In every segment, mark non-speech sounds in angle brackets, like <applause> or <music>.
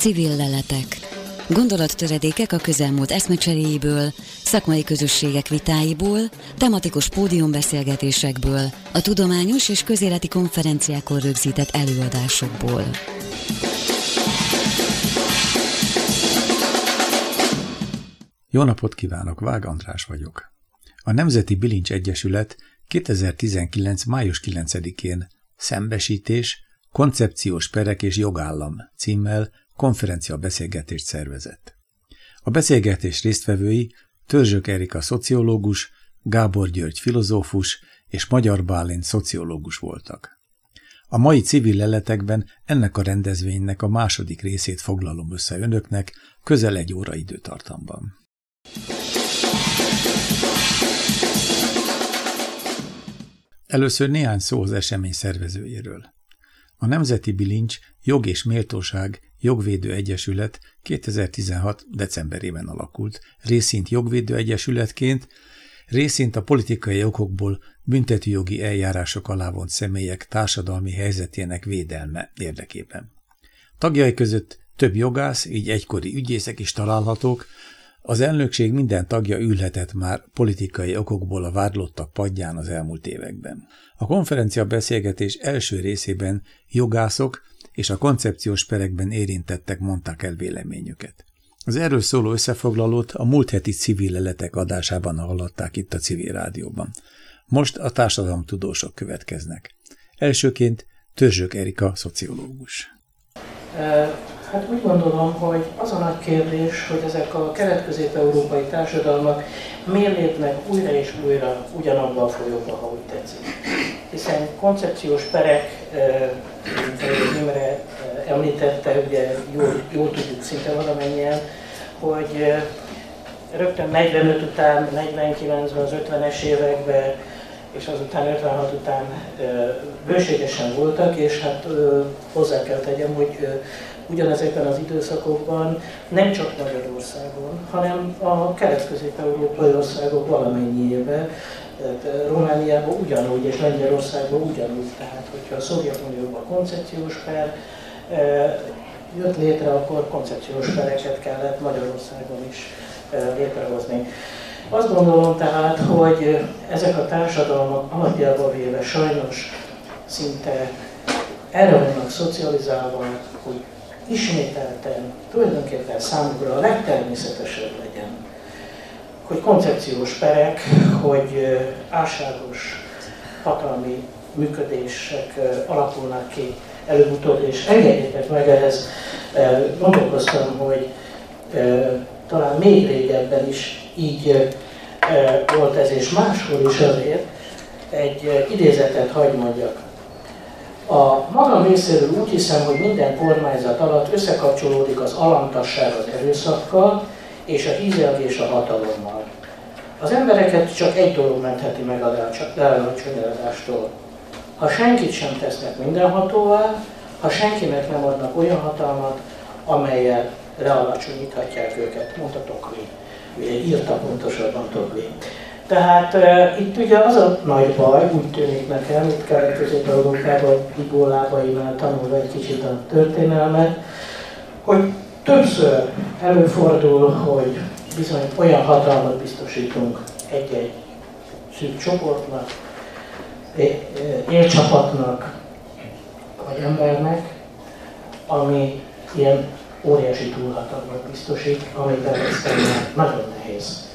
Civil leletek. Gondolattöredékek a közelmúlt eszmecseréjéből, szakmai közösségek vitáiból, tematikus pódiumbeszélgetésekből, a tudományos és közéleti konferenciákon rögzített előadásokból. Jó napot kívánok, Vág András vagyok. A Nemzeti Bilincs Egyesület 2019. május 9-én Szembesítés, Koncepciós perek és jogállam címmel konferencia beszélgetést szervezett. A beszélgetés résztvevői Törzsök Erika szociológus, Gábor György filozófus és Magyar Bálint szociológus voltak. A mai civil leletekben ennek a rendezvénynek a második részét foglalom össze önöknek közel egy óra időtartamban. Először néhány szó az esemény szervezőjéről. A Nemzeti Bilincs Jog és Méltóság Jogvédő Egyesület 2016. decemberében alakult, részint jogvédő egyesületként, részint a politikai okokból büntetőjogi eljárások alá vont személyek társadalmi helyzetének védelme érdekében. Tagjai között több jogász, így egykori ügyészek is találhatók, az elnökség minden tagja ülhetett már politikai okokból a vádlottak padján az elmúlt években. A konferencia beszélgetés első részében jogászok és a koncepciós perekben érintettek mondták el véleményüket. Az erről szóló összefoglalót a múlt heti civil leletek adásában hallották itt a civil rádióban. Most a társadalomtudósok következnek. Elsőként Törzsök Erika, szociológus. Hát úgy gondolom, hogy az a nagy kérdés, hogy ezek a kelet-közép-európai társadalmak miért lépnek újra és újra ugyanabban a folyóba, ha tetszik. Hiszen koncepciós perek, Imre említette, ugye jól, jól tudjuk szinte valamennyien, hogy rögtön 45 után, 49-ben, az 50-es években, és azután 56 után bőségesen voltak, és hát hozzá kell tegyem, hogy ugyanezekben az időszakokban nem csak Magyarországon, hanem a kelet-közép-európai országok valamennyiében, tehát Romániában ugyanúgy, és Lengyelországban ugyanúgy. Tehát, hogyha a Szovjetunióban koncepciós per jött létre, akkor koncepciós pereket kellett Magyarországon is létrehozni. Azt gondolom tehát, hogy ezek a társadalmak alapjában véve sajnos szinte erre vannak szocializálva, hogy ismételten, tulajdonképpen számukra a legtermészetesebb legyen, hogy koncepciós perek, hogy álságos hatalmi működések alakulnak ki előbb-utóbb, és engedjétek meg ehhez, gondolkoztam, hogy talán még régebben is így volt ez, és máshol is azért egy idézetet hagy mondjak. A magam részéről úgy hiszem, hogy minden kormányzat alatt összekapcsolódik az alantasság az erőszakkal, és a hízelgés a hatalommal. Az embereket csak egy dolog mentheti meg a lealacsonyodástól. Ha senkit sem tesznek mindenhatóvá, ha senkinek nem adnak olyan hatalmat, amelyel lealacsonyíthatják őket, mondta Tokli. Írta pontosabban Tokli. Tehát uh, itt ugye az a nagy baj, úgy tűnik nekem, itt Kelet-Közép-Európában, Ibolábainál tanulva egy kicsit a történelmet, hogy többször előfordul, hogy bizony olyan hatalmat biztosítunk egy-egy szűk csoportnak, élcsapatnak, vagy embernek, ami ilyen óriási túlhatalmat biztosít, amiben aztán nagyon nehéz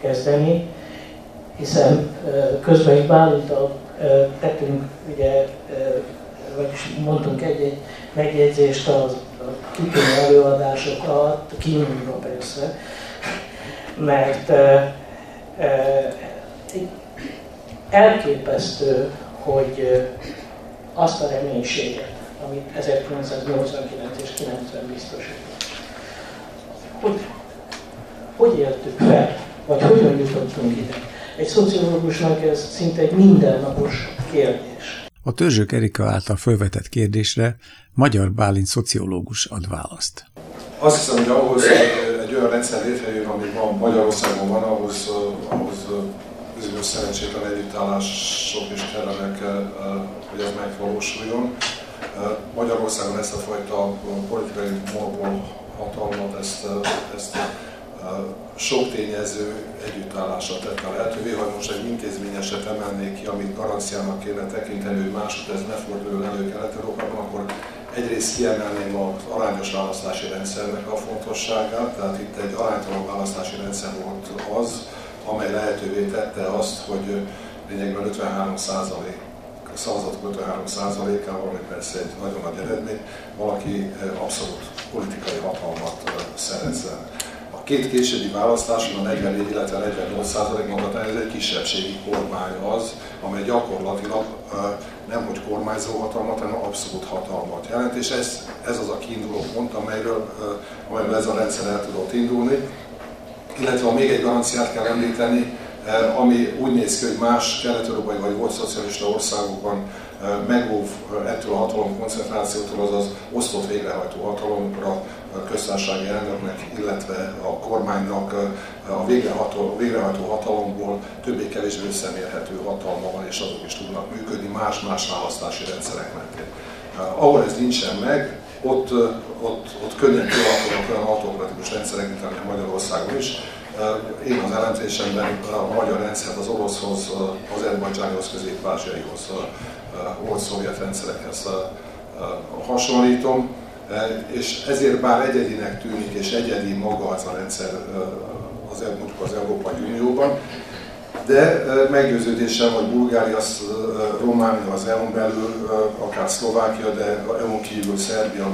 kezdeni, hiszen közben itt Bálintal tettünk, ugye, vagyis mondtunk egy-egy megjegyzést az kitűnő előadások alatt, kínulva persze, mert elképesztő, hogy azt a reménységet, amit 1989 és 90 biztosított, hogy, hogy éltük fel, vagy hogyan jutottunk ide. Egy szociológusnak ez szinte egy mindennapos kérdés. A Törzsök Erika által felvetett kérdésre Magyar Bálint szociológus ad választ. Azt hiszem, hogy ahhoz, olyan rendszer létrejön, ami van Magyarországon van, ahhoz, ahhoz bizonyos szerencsétlen együttállások is kellenek, hogy ez megvalósuljon. Magyarországon ezt a fajta politikai monopól hatalmat, ezt, ezt sok tényező együttállása tette lehetővé, ha most egy intézményeset emelnék ki, amit garanciának kéne tekinteni, hogy másod ez ne forduljon elő Kelet-Európában, akkor egyrészt kiemelném az arányos választási rendszernek a fontosságát, tehát itt egy aránytalan választási rendszer volt az, amely lehetővé tette azt, hogy lényegben 53% szavazatok 53%-ával, ami persze egy nagyon nagy eredmény, valaki abszolút politikai hatalmat szerezzen két későbbi választáson a 44, illetve 48 százalék mondatán ez egy kisebbségi kormány az, amely gyakorlatilag nem hogy kormányzó hatalmat, hanem abszolút hatalmat jelent, és ez, ez az a kiinduló pont, amelyről, amelyről ez a rendszer el tudott indulni. Illetve ha még egy garanciát kell említeni, ami úgy néz ki, hogy más kelet-európai vagy volt szocialista országokban megóv ettől a hatalom koncentrációtól, azaz osztott végrehajtó hatalomra köztársasági elnöknek, illetve a kormánynak a végrehajtó, végrehajtó hatalomból többé-kevésbé összemérhető hatalma van, és azok is tudnak működni más-más választási rendszerek mentén. Ahol ez nincsen meg, ott, ott, ott könnyen kialakulnak olyan autokratikus rendszerek, mint amilyen Magyarországon is. Én az elemzésemben a magyar rendszert az oroszhoz, az Erbajdzsánihoz, közép-ázsiaihoz, volt szovjet rendszerekhez hasonlítom és ezért bár egyedinek tűnik, és egyedi maga az a rendszer az, mondjuk az Európai Unióban, de meggyőződésem, hogy Bulgária, Románia az EU-n belül, akár Szlovákia, de EU-n kívül Szerbia,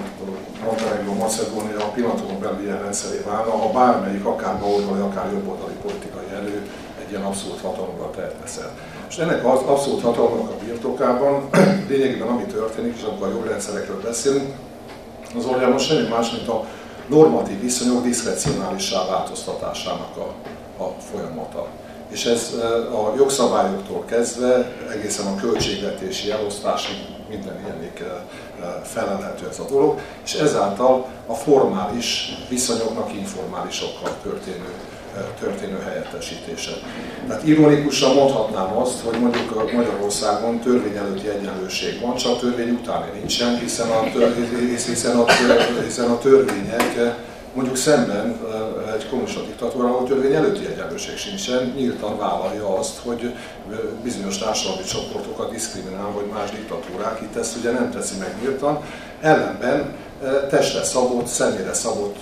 Montenegro, Macedónia a pillanatokon belül ilyen rendszeré válna, ha bármelyik, akár baloldali, akár jobboldali politikai erő egy ilyen abszolút hatalomra tehet És ennek az abszolút hatalomnak a birtokában <clears throat> lényegében ami történik, és akkor a jogrendszerekről beszélünk, az valójában semmi más, mint a normatív viszonyok diszkrecionálissá változtatásának a, a folyamata. És ez e, a jogszabályoktól kezdve egészen a költségvetési elosztásig minden ilyenik e, e, felelhető ez a dolog, és ezáltal a formális viszonyoknak informálisokkal történő történő helyettesítése. Tehát ironikusan mondhatnám azt, hogy mondjuk a Magyarországon törvény előtti egyenlőség van, csak a törvény utáni nincsen, hiszen a, törvény, hiszen a, hiszen a törvények mondjuk szemben egy kommunista diktatúra, ahol törvény előtti egyenlőség sincsen, nyíltan vállalja azt, hogy bizonyos társadalmi csoportokat diszkriminál, vagy más diktatúrák, itt ezt ugye nem teszi meg nyíltan, ellenben testre szabott, személyre szabott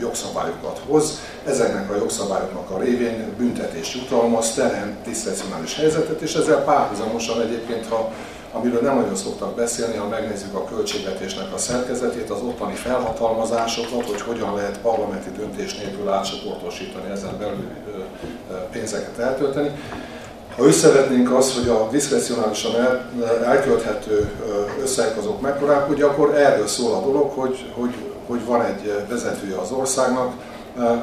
jogszabályokat hoz. Ezeknek a jogszabályoknak a révén büntetést jutalmaz, teremt diszkrecionális helyzetet, és ezzel párhuzamosan egyébként, ha amiről nem nagyon szoktak beszélni, ha megnézzük a költségvetésnek a szerkezetét, az ottani felhatalmazásokat, hogy hogyan lehet parlamenti döntés nélkül átcsoportosítani, ezen belül pénzeket eltölteni. Ha összevetnénk azt, hogy a diszkrecionálisan el, elkölthető összegek azok mekkorák, ugye akkor erről szól a dolog, hogy, hogy, hogy van egy vezetője az országnak,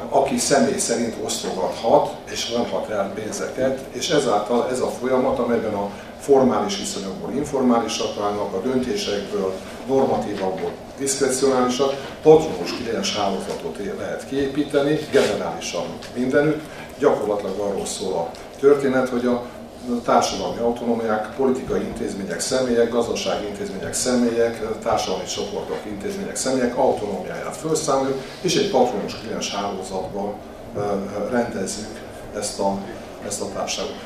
aki személy szerint osztogathat és vonhat el pénzeket, és ezáltal ez a folyamat, amelyben a formális viszonyokból informálisak válnak, a döntésekből normatívabbból diszkrecionálisak, patronus kliens hálózatot lehet kiépíteni, generálisan mindenütt, gyakorlatilag arról szól a történet, hogy a társadalmi autonómiák, politikai intézmények, személyek, gazdasági intézmények, személyek, társadalmi csoportok, intézmények, személyek autonómiáját felszámoljuk, és egy patronus kliens hálózatban rendezzük ezt a, ezt a társadalmat.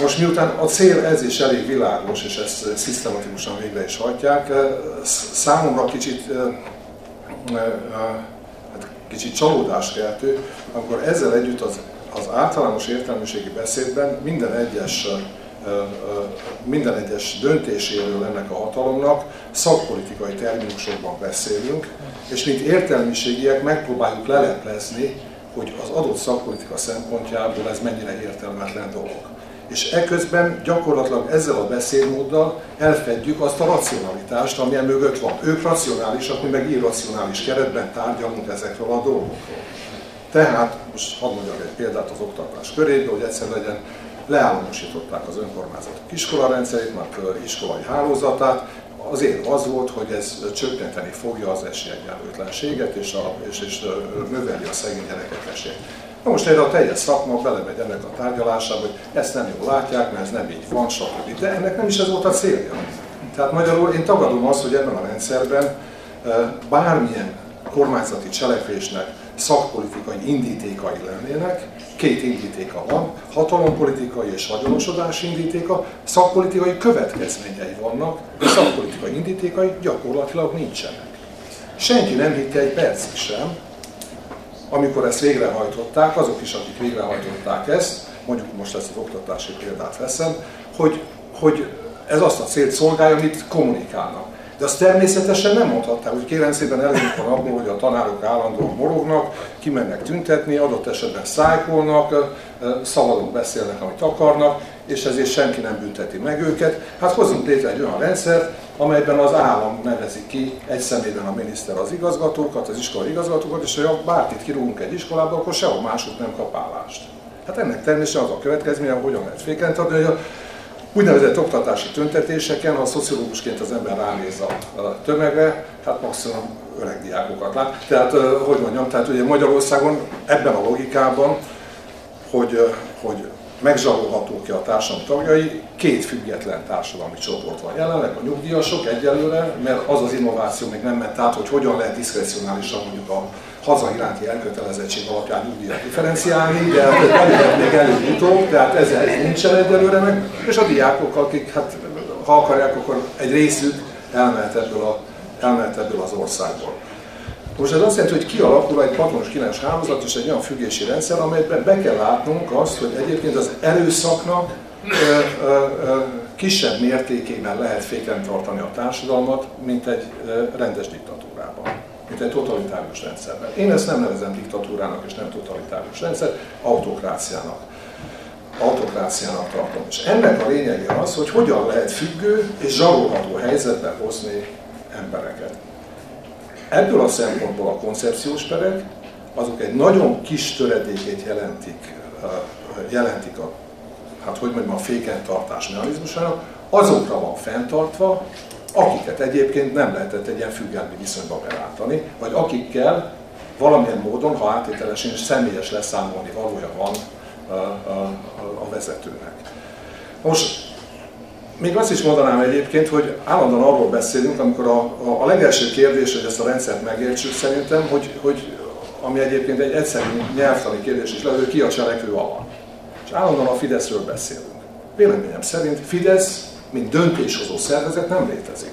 Most miután a cél ez is elég világos, és ezt szisztematikusan végre is hagyják, számomra kicsit, hát kicsit csalódás keltő, akkor ezzel együtt az az általános értelmiségi beszédben minden egyes minden egyes döntéséről ennek a hatalomnak szakpolitikai terminusokban beszélünk, és mint értelmiségiek megpróbáljuk leleplezni, hogy az adott szakpolitika szempontjából ez mennyire értelmetlen dolog. És eközben gyakorlatilag ezzel a beszédmóddal elfedjük azt a racionalitást, amilyen mögött van. Ők racionálisak, mi meg irracionális keretben tárgyalunk ezekről a dolgokról. Tehát, most hadd mondjak egy példát az oktatás köréből, hogy egyszer legyen, leállamosították az önkormányzatok iskolarendszerét, mert iskolai hálózatát, az érv az volt, hogy ez csökkenteni fogja az esélyegyenlőtlenséget, és, a, és, és növeli a szegény gyerekek esélyt. Na most erre a teljes szakma belemegy ennek a tárgyalásába, hogy ezt nem jól látják, mert ez nem így van, stb. De ennek nem is ez volt a célja. Tehát magyarul én tagadom azt, hogy ebben a rendszerben bármilyen kormányzati cselekvésnek szakpolitikai indítékai lennének, két indítéka van, hatalompolitikai és vagyonosodási indítéka, szakpolitikai következményei vannak, de szakpolitikai indítékai gyakorlatilag nincsenek. Senki nem hitte egy percig sem, amikor ezt végrehajtották, azok is, akik végrehajtották ezt, mondjuk most ezt az oktatási példát veszem, hogy, hogy ez azt a célt szolgálja, amit kommunikálnak. De azt természetesen nem mondhatták, hogy kérem szépen elég van abból, hogy a tanárok állandóan morognak, kimennek tüntetni, adott esetben szájkolnak, szabadon beszélnek, amit akarnak, és ezért senki nem bünteti meg őket. Hát hozzunk létre egy olyan rendszert, amelyben az állam nevezi ki egy személyben a miniszter az igazgatókat, az iskolai igazgatókat, és ha bárkit kirúgunk egy iskolába, akkor sehol máshogy nem kap állást. Hát ennek természetesen az a következménye, hogy hogyan lehet fékent adni, hogy a úgynevezett oktatási tüntetéseken, ha szociológusként az ember ránéz a tömegre, hát maximum öreg diákokat lát. Tehát, hogy mondjam, tehát ugye Magyarországon ebben a logikában, hogy, hogy megzsarolhatók-e a társadalom tagjai, két független társadalmi csoport van jelenleg, a nyugdíjasok egyelőre, mert az az innováció még nem ment át, hogy hogyan lehet diszkrecionálisan mondjuk a haza iránti elkötelezettség alapján nyugdíjat differenciálni, de még előbb-utóbb, tehát ez, ez nincsen egyelőre meg, és a diákok, akik hát, ha akarják, akkor egy részük elmehet ebből, a, elmehet ebből az országból. Most ez azt jelenti, hogy kialakul egy patronos 9 hálózat és egy olyan függési rendszer, amelyben be kell látnunk azt, hogy egyébként az erőszaknak ö, ö, ö, kisebb mértékében lehet féken tartani a társadalmat, mint egy rendes diktatúrában, mint egy totalitárius rendszerben. Én ezt nem nevezem diktatúrának és nem totalitárius rendszer, autokráciának. Autokráciának tartom. És ennek a lényege az, hogy hogyan lehet függő és zsarolható helyzetbe hozni embereket. Ebből a szempontból a koncepciós perek, azok egy nagyon kis töredékét jelentik, jelentik a, hát hogy mondjam, a féken tartás mechanizmusának, azokra van fenntartva, akiket egyébként nem lehetett egy ilyen függelmi viszonyba berátani, vagy akikkel valamilyen módon, ha átételesen és személyes leszámolni valója van a, a, a vezetőnek. Most még azt is mondanám egyébként, hogy állandóan arról beszélünk, amikor a, a, a legelső kérdés, hogy ezt a rendszert megértsük szerintem, hogy, hogy ami egyébként egy egyszerű nyelvtani kérdés is lehet, hogy ki a cselekvő alap. És állandóan a Fideszről beszélünk. Véleményem szerint Fidesz, mint döntéshozó szervezet nem létezik.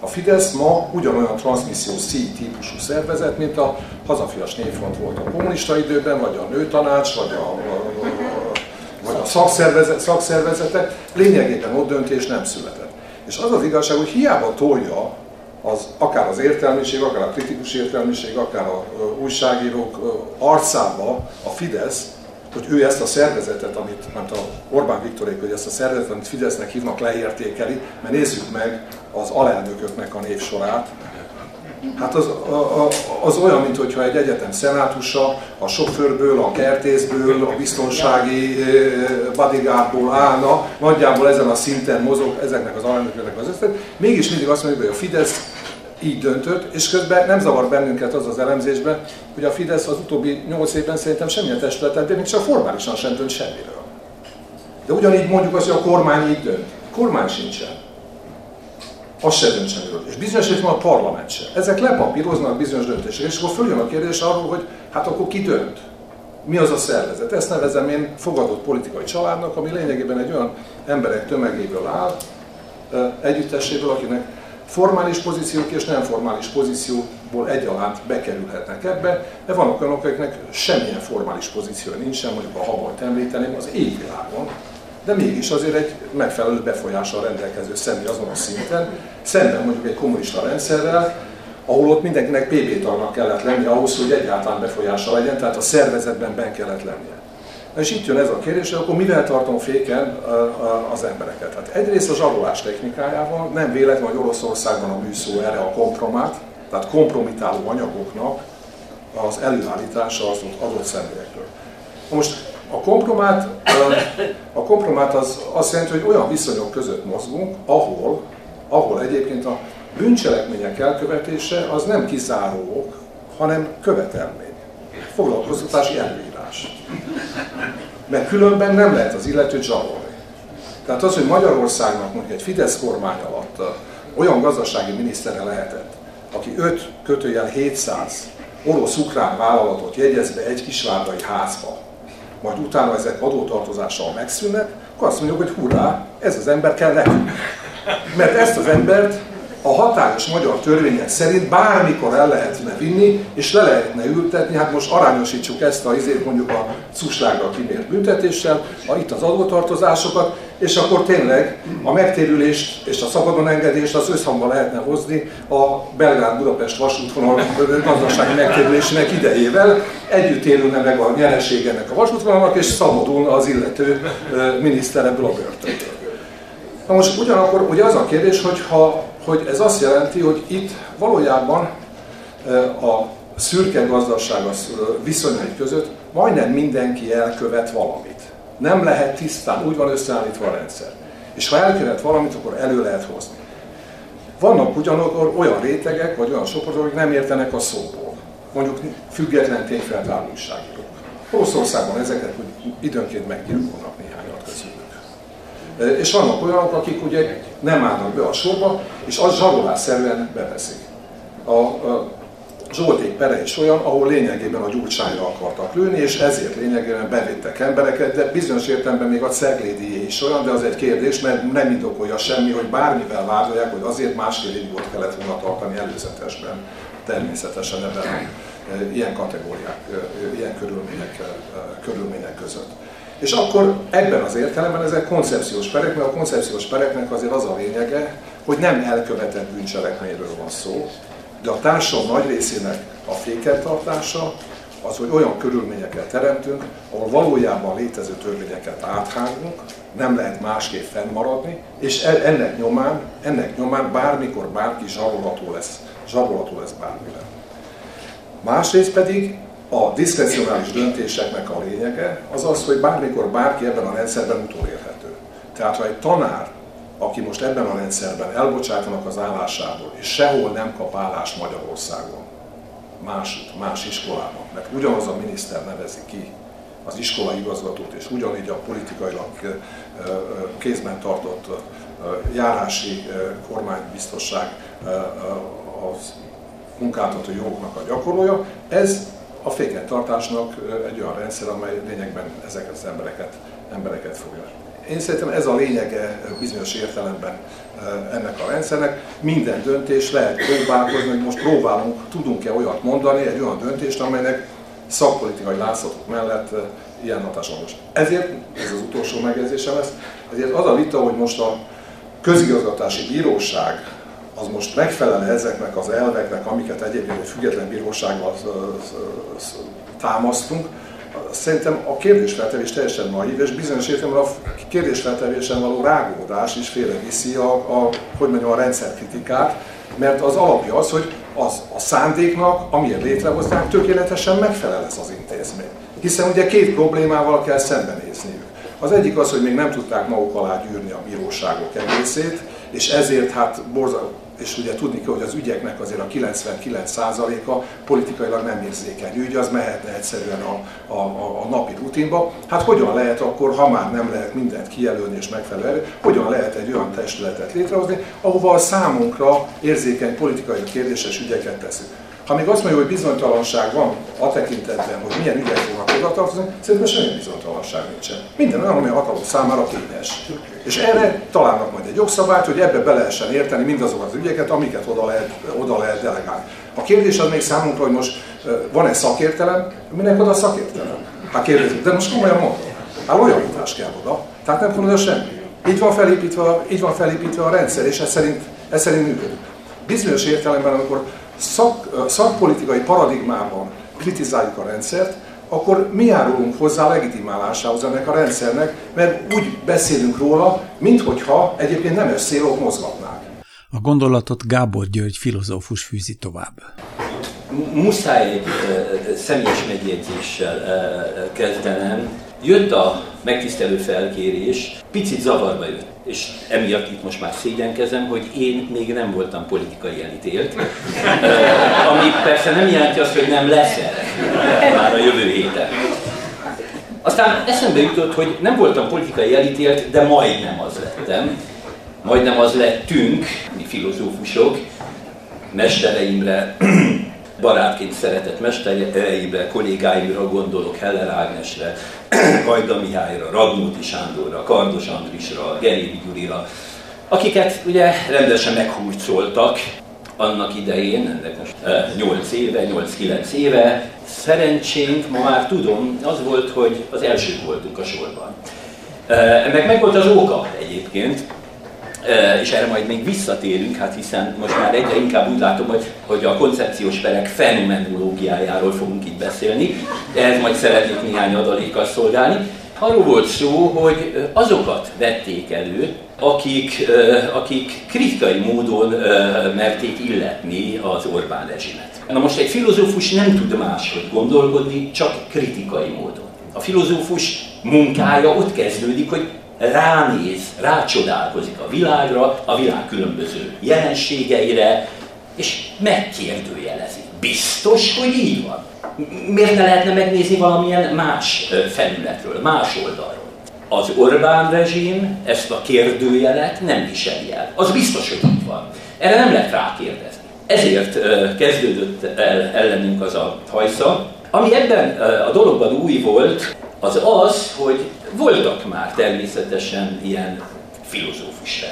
A Fidesz ma ugyanolyan transmisszió C típusú szervezet, mint a hazafias névfront volt a kommunista időben, vagy a nőtanács, vagy a, vagy a szakszervezet, szakszervezetek, lényegében ott döntés nem született. És az az igazság, hogy hiába tolja az, akár az értelmiség, akár a kritikus értelmiség, akár a újságírók arcába a Fidesz, hogy ő ezt a szervezetet, amit nem tudom, Orbán Viktorék, hogy ezt a szervezetet, amit Fidesznek hívnak, leértékeli, mert nézzük meg az alelnököknek a névsorát, Hát az, a, az olyan, mintha egy egyetem szenátusa a sofőrből, a kertészből, a biztonsági bodyguardból állna, nagyjából ezen a szinten mozog ezeknek az alelnököknek az összet. Mégis mindig azt mondjuk, hogy a Fidesz így döntött, és közben nem zavar bennünket az az elemzésben, hogy a Fidesz az utóbbi nyolc évben szerintem semmilyen testületet, de még csak formálisan sem dönt semmiről. De ugyanígy mondjuk azt, hogy a kormány így dönt. A kormány sincsen az se döntsen miről. És bizonyos van a parlament se. Ezek lepapíroznak bizonyos döntéseket, és akkor följön a kérdés arról, hogy hát akkor ki dönt? Mi az a szervezet? Ezt nevezem én fogadott politikai családnak, ami lényegében egy olyan emberek tömegéből áll, együtteséből, akinek formális pozíciók és nem formális pozícióból egyaránt bekerülhetnek ebbe, de vannak olyanok, akiknek semmilyen formális pozíciója nincsen, mondjuk a Habalt említeném, az égvilágon, de mégis azért egy megfelelő befolyással rendelkező személy azon a szinten, szemben mondjuk egy kommunista rendszerrel, ahol ott mindenkinek PB tagnak kellett lennie ahhoz, hogy egyáltalán befolyása legyen, tehát a szervezetben ben kellett lennie. És itt jön ez a kérdés, hogy akkor mivel tartom féken az embereket? Hát egyrészt a zsarolás technikájával, nem véletlen, hogy Oroszországban a műszó erre a kompromát, tehát kompromitáló anyagoknak az előállítása az adott személyekről. Most a kompromát, a kompromát az azt jelenti, hogy olyan viszonyok között mozgunk, ahol, ahol egyébként a bűncselekmények elkövetése az nem kizáró ok, hanem követelmény. Foglalkoztatási előírás. Mert különben nem lehet az illetőt zsarolni. Tehát az, hogy Magyarországnak mondjuk egy Fidesz kormány alatt olyan gazdasági minisztere lehetett, aki 5 kötőjel 700 orosz-ukrán vállalatot jegyez be egy kisvárdai házba, majd utána ezek adótartozással megszűnnek, akkor azt mondjuk, hogy hurrá, ez az ember kell nekünk. Mert ezt az embert a hatályos magyar törvények szerint bármikor el lehetne vinni, és le lehetne ültetni, hát most arányosítsuk ezt a izét mondjuk a cuslágra kimért büntetéssel, a, itt az adótartozásokat, és akkor tényleg a megtérülést és a szabadon engedést az összhangba lehetne hozni a Belgrád-Budapest vasútvonal gazdasági megtérülésének idejével. Együtt élülne meg a nyereség ennek a vasútvonalnak, és szabadulna az illető miniszter ebből a börtönből. Na most ugyanakkor ugye az a kérdés, hogy, ha, hogy ez azt jelenti, hogy itt valójában a szürke gazdaság viszonyai között majdnem mindenki elkövet valamit. Nem lehet tisztán, úgy van összeállítva a rendszer. És ha elkövet valamit, akkor elő lehet hozni. Vannak ugyanakkor olyan rétegek, vagy olyan csoportok, akik nem értenek a szóból. Mondjuk független tényfeltáró újságírók. Oroszországban ezeket időnként meggyilkolnak közülük. És vannak olyanok, akik ugye nem állnak be a sorba, és az zsarolásszerűen beveszik. A, a Zsolték pere is olyan, ahol lényegében a gyurcsányra akartak lőni, és ezért lényegében bevittek embereket, de bizonyos értelemben még a Ceglédié is olyan, de az egy kérdés, mert nem indokolja semmi, hogy bármivel vádolják, hogy azért másfél év volt kellett volna tartani előzetesben, természetesen ebben e, ilyen kategóriák, e, ilyen körülmények, körülmények között. És akkor ebben az értelemben ezek koncepciós perek, mert a koncepciós pereknek azért az a lényege, hogy nem elkövetett bűncselekményről van szó, de a társadalom nagy részének a fékeltartása az, hogy olyan körülményeket teremtünk, ahol valójában létező törvényeket áthágunk, nem lehet másképp fennmaradni, és e- ennek nyomán, ennek nyomán bármikor bárki zsarolható lesz, zsarolható lesz bármire. Másrészt pedig a diszkrecionális döntéseknek a lényege az az, hogy bármikor bárki ebben a rendszerben utolérhető. Tehát ha egy tanár aki most ebben a rendszerben elbocsátanak az állásából, és sehol nem kap állást Magyarországon, más, más iskolában, mert ugyanaz a miniszter nevezi ki az iskola igazgatót, és ugyanígy a politikailag kézben tartott járási kormánybiztosság az munkáltató jogoknak a gyakorlója, ez a fékentartásnak egy olyan rendszer, amely lényegben ezeket az embereket, embereket fogja én szerintem ez a lényege bizonyos értelemben ennek a rendszernek. Minden döntés lehet próbálkozni, hogy most próbálunk, tudunk-e olyat mondani, egy olyan döntést, amelynek szakpolitikai látszatok mellett ilyen hatása most. Ezért, ez az utolsó megjegyzésem lesz, ezért az a vita, hogy most a közigazgatási bíróság az most megfelel ezeknek az elveknek, amiket egyébként egy független bírósággal támasztunk, szerintem a kérdésfeltevés teljesen naív, és bizonyos értelemben a kérdésfeltevésen való rágódás is félreviszi a, a, hogy mondjam, a rendszerkritikát, mert az alapja az, hogy az a szándéknak, amiért létrehozták, tökéletesen megfelel ez az intézmény. Hiszen ugye két problémával kell szembenézniük. Az egyik az, hogy még nem tudták maguk alá gyűrni a bíróságok egészét, és ezért hát borzal, és ugye tudni kell, hogy az ügyeknek azért a 99%-a politikailag nem érzékeny ügy, az mehetne egyszerűen a, a, a, a napi rutinba. Hát hogyan lehet akkor, ha már nem lehet mindent kijelölni és megfelelő, hogyan lehet egy olyan testületet létrehozni, ahova a számunkra érzékeny politikai kérdéses ügyeket teszünk. Ha még azt mondja, hogy bizonytalanság van a tekintetben, hogy milyen ügyek fognak oda tartozni, szerintem semmi bizonytalanság nincsen. Minden olyan, ami a hatalom számára kényes. És erre találnak majd egy jogszabályt, hogy ebbe be lehessen érteni mindazokat az ügyeket, amiket oda lehet, oda lehet delegálni. A kérdés az még számunkra, hogy most van-e szakértelem, minek oda szakértelem? Hát kérdezik, de most komolyan mondom. Hát lojalitás kell oda, tehát nem oda semmi. Így van felépítve, így van felépítve a rendszer, és ez szerint, ez szerint működik. Bizonyos értelemben, amikor szak, szakpolitikai paradigmában kritizáljuk a rendszert, akkor mi járulunk hozzá a legitimálásához ennek a rendszernek, mert úgy beszélünk róla, minthogyha egyébként nem célok mozgatnák. A gondolatot Gábor György filozófus fűzi tovább. Muszáj egy személyes megjegyzéssel kezdenem. Jött a megtisztelő felkérés, picit zavarba jött és emiatt itt most már szégyenkezem, hogy én még nem voltam politikai elítélt, ami persze nem jelenti azt, hogy nem lesz már a jövő héten. Azt Aztán eszembe jutott, hogy nem voltam politikai elítélt, de majdnem az lettem. Majdnem az lettünk, mi filozófusok, mestereimre, barátként szeretett mestereimre, kollégáimra gondolok, Heller Ágnesre, <clears throat> Gajda Mihályra, Radnóti Sándorra, Kardos Andrisra, Gerévi Gyurira, akiket ugye rendesen meghújcoltak annak idején, ennek most 8 éve, 8-9 éve. Szerencsénk, ma már tudom, az volt, hogy az elsők voltunk a sorban. Meg meg volt az oka egyébként, és erre majd még visszatérünk, hát hiszen most már egyre inkább úgy látom, hogy, hogy a koncepciós perek fenomenológiájáról fogunk itt beszélni, ehhez majd szeretnék néhány adalékkal szolgálni. Arról volt szó, hogy azokat vették elő, akik, akik kritikai módon merték illetni az Orbán rezsimet. Na most egy filozófus nem tud máshogy gondolkodni, csak kritikai módon. A filozófus munkája ott kezdődik, hogy ránéz, rácsodálkozik a világra, a világ különböző jelenségeire, és megkérdőjelezi. Biztos, hogy így van? Miért ne lehetne megnézni valamilyen más felületről, más oldalról? Az Orbán rezsim ezt a kérdőjelet nem viseli el. Az biztos, hogy így van. Erre nem lehet rákérdezni. Ezért kezdődött el ellenünk az a hajsza. Ami ebben a dologban új volt, az az, hogy voltak már természetesen ilyen filozófus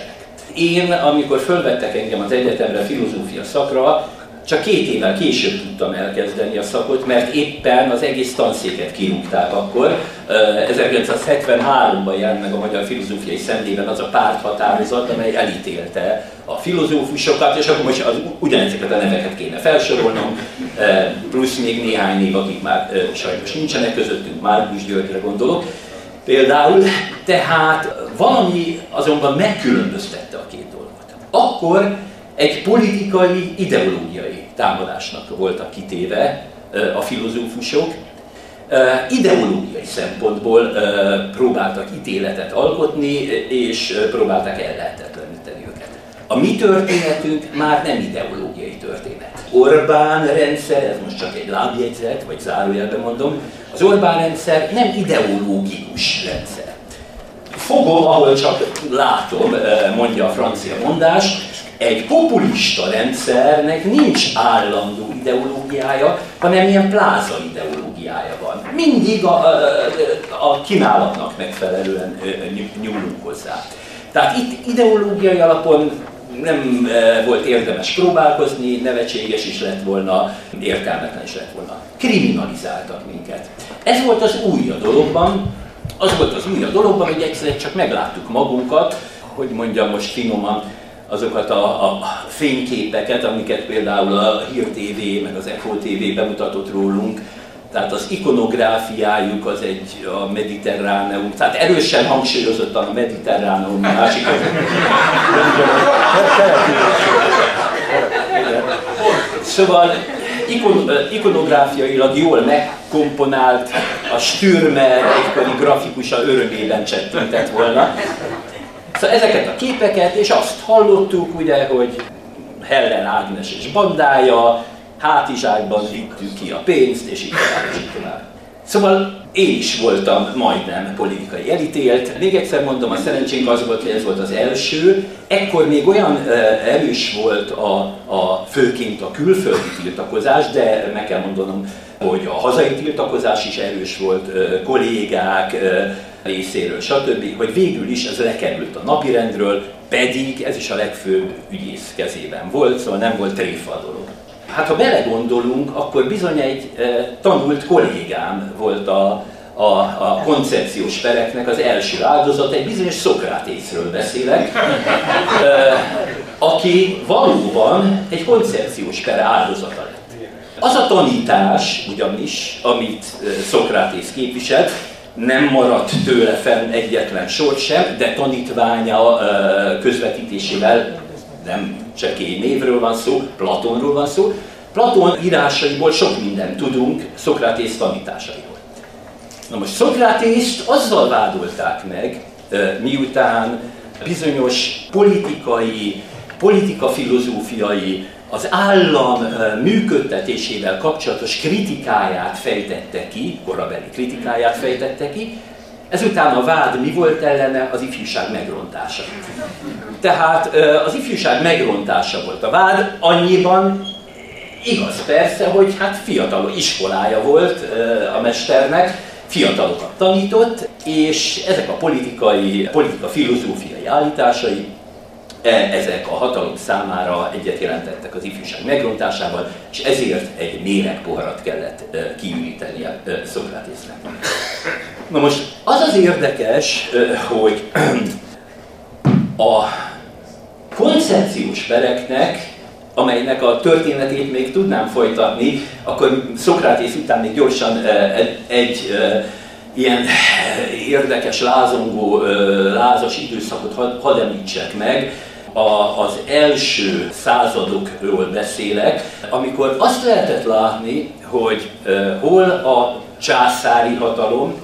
Én, amikor fölvettek engem az egyetemre filozófia szakra, csak két évvel később tudtam elkezdeni a szakot, mert éppen az egész tanszéket kirúgták akkor. 1973-ban jelent meg a Magyar Filozófiai Szendében az a párthatározat, amely elítélte a filozófusokat, és akkor most az, ugyanezeket a neveket kéne felsorolnom, plusz még néhány név, akik már sajnos nincsenek közöttünk, Márkus Györgyre gondolok. Például, tehát valami azonban megkülönböztette a két dolgot. Akkor egy politikai, ideológiai támadásnak voltak kitéve a filozófusok, ideológiai szempontból próbáltak ítéletet alkotni, és próbálták ellehetetleníteni őket. A mi történetünk már nem ideológiai történet. Orbán rendszer, ez most csak egy lábjegyzet, vagy zárójelben mondom, az Orbán rendszer nem ideológikus rendszer. Fogom, ahol csak látom, mondja a francia mondás, egy populista rendszernek nincs állandó ideológiája, hanem ilyen pláza ideológiája van. Mindig a, a, kínálatnak megfelelően nyúlunk hozzá. Tehát itt ideológiai alapon nem volt érdemes próbálkozni, nevetséges is lett volna, értelmetlen is lett volna. Kriminalizáltak minket. Ez volt az új a dologban, az volt az új a dologban, hogy egyszerűen csak megláttuk magunkat, hogy mondjam most finoman, azokat a, a fényképeket, amiket például a Hír TV meg az Echo TV bemutatott rólunk, tehát az ikonográfiájuk az egy a mediterráneum, tehát erősen hangsúlyozottan a mediterráneum másik az. Szóval ikon, ikonográfiailag jól megkomponált, a Stürmer egykori grafikusa örömében csettintett volna. Szóval ezeket a képeket, és azt hallottuk ugye, hogy Heller Ágnes és bandája, hátizsákban vittük ki a pénzt, és így tovább, és így tovább. Szóval én is voltam majdnem politikai elítélt. Még egyszer mondom, a szerencsénk az volt, hogy ez volt az első. Ekkor még olyan erős volt a, a főként a külföldi tiltakozás, de meg kell mondanom, hogy a hazai tiltakozás is erős volt, kollégák, részéről, stb., hogy végül is ez lekerült a napirendről, pedig ez is a legfőbb ügyész kezében volt, szóval nem volt tréfa a dolog. Hát ha belegondolunk, akkor bizony egy e, tanult kollégám volt a, a, a koncepciós pereknek az első áldozat, egy bizonyos Szokratészről beszélek, e, aki valóban egy koncepciós per áldozata lett. Az a tanítás ugyanis, amit Szokratész képviselt, nem maradt tőle fenn egyetlen sor sem, de tanítványa közvetítésével nem csekély névről van szó, Platonról van szó. Platon írásaiból sok mindent tudunk, Szokratész tanításaiból. Na most Szokratészt azzal vádolták meg, miután bizonyos politikai, politika-filozófiai, az állam működtetésével kapcsolatos kritikáját fejtette ki, korabeli kritikáját fejtette ki, Ezután a vád mi volt ellene? Az ifjúság megrontása. Tehát az ifjúság megrontása volt a vád, annyiban igaz persze, hogy hát fiatal iskolája volt a mesternek, fiatalokat tanított, és ezek a politikai, politika filozófiai állításai ezek a hatalom számára egyet jelentettek az ifjúság megrontásával, és ezért egy méregpoharat kellett kiürítenie Szokratésznek. Na most az az érdekes, hogy a koncepciós pereknek, amelynek a történetét még tudnám folytatni, akkor Szokrátész után még gyorsan egy, ilyen érdekes, lázongó, lázas időszakot hadd had említsek meg, a, az első századokról beszélek, amikor azt lehetett látni, hogy hol a császári hatalom,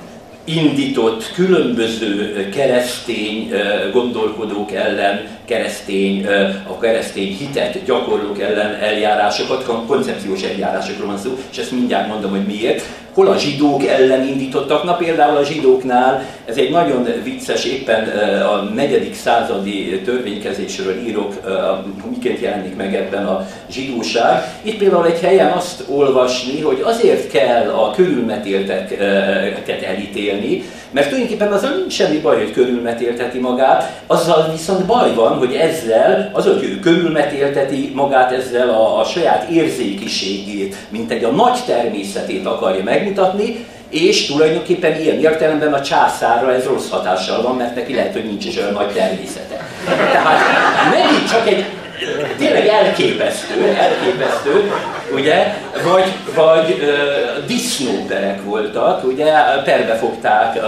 indított különböző keresztény gondolkodók ellen, keresztény, a keresztény hitet gyakorlók ellen eljárásokat, koncepciós eljárásokról van szó, és ezt mindjárt mondom, hogy miért hol a zsidók ellen indítottak. Na például a zsidóknál, ez egy nagyon vicces, éppen a negyedik századi törvénykezésről írok, miként jelenik meg ebben a zsidóság. Itt például egy helyen azt olvasni, hogy azért kell a körülmetélteket elítélni, mert tulajdonképpen azzal nincs semmi baj, hogy körülmetélteti magát, azzal viszont baj van, hogy ezzel, az, hogy ő körülmetélteti magát ezzel a, a saját érzékiségét, mint egy a nagy természetét akarja megmutatni, és tulajdonképpen ilyen értelemben a császárra ez rossz hatással van, mert neki lehet, hogy nincs is olyan nagy természete. Tehát megint csak egy tényleg elképesztő, elképesztő, ugye, vagy, vagy uh, disznóperek voltak, ugye, perbefogták, uh,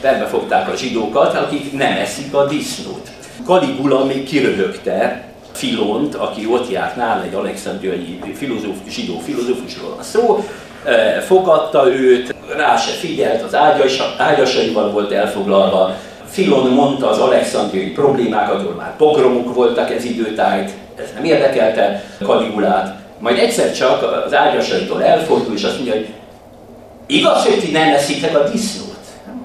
perbefogták a zsidókat, akik nem eszik a disznót. Kaligula még kiröhögte Filont, aki ott járt nála, egy alexandriai filozóf, zsidó filozófusról a szó, fogadta őt, rá se figyelt, az ágyasaival volt elfoglalva, Filon mondta az alexandriai problémákat, ahol már pogromok voltak ez időtájt, ez nem érdekelte Kaligulát. Majd egyszer csak az ágyasaitól elfordul, és azt mondja, hogy igaz, hogy ti nem eszitek a disznót?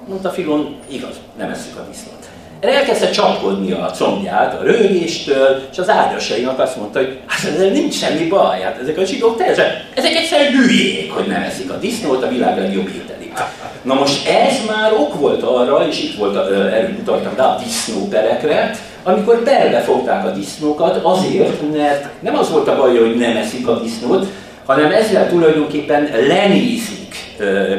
Mondta Filon, igaz, nem eszik a disznót. Erre elkezdte csapkodni a combját a rögéstől, és az ágyasainak azt mondta, hogy hát ezzel nincs semmi baj, hát ezek a zsidók teljesen, ezek egyszerűen hülyék, hogy nem eszik a disznót, a világ legjobb ételi. Na most ez már ok volt arra, és itt volt, erről mutattam rá a disznóperekre, amikor perbe a disznókat azért, mert nem az volt a baj, hogy nem eszik a disznót, hanem ezzel tulajdonképpen lenézik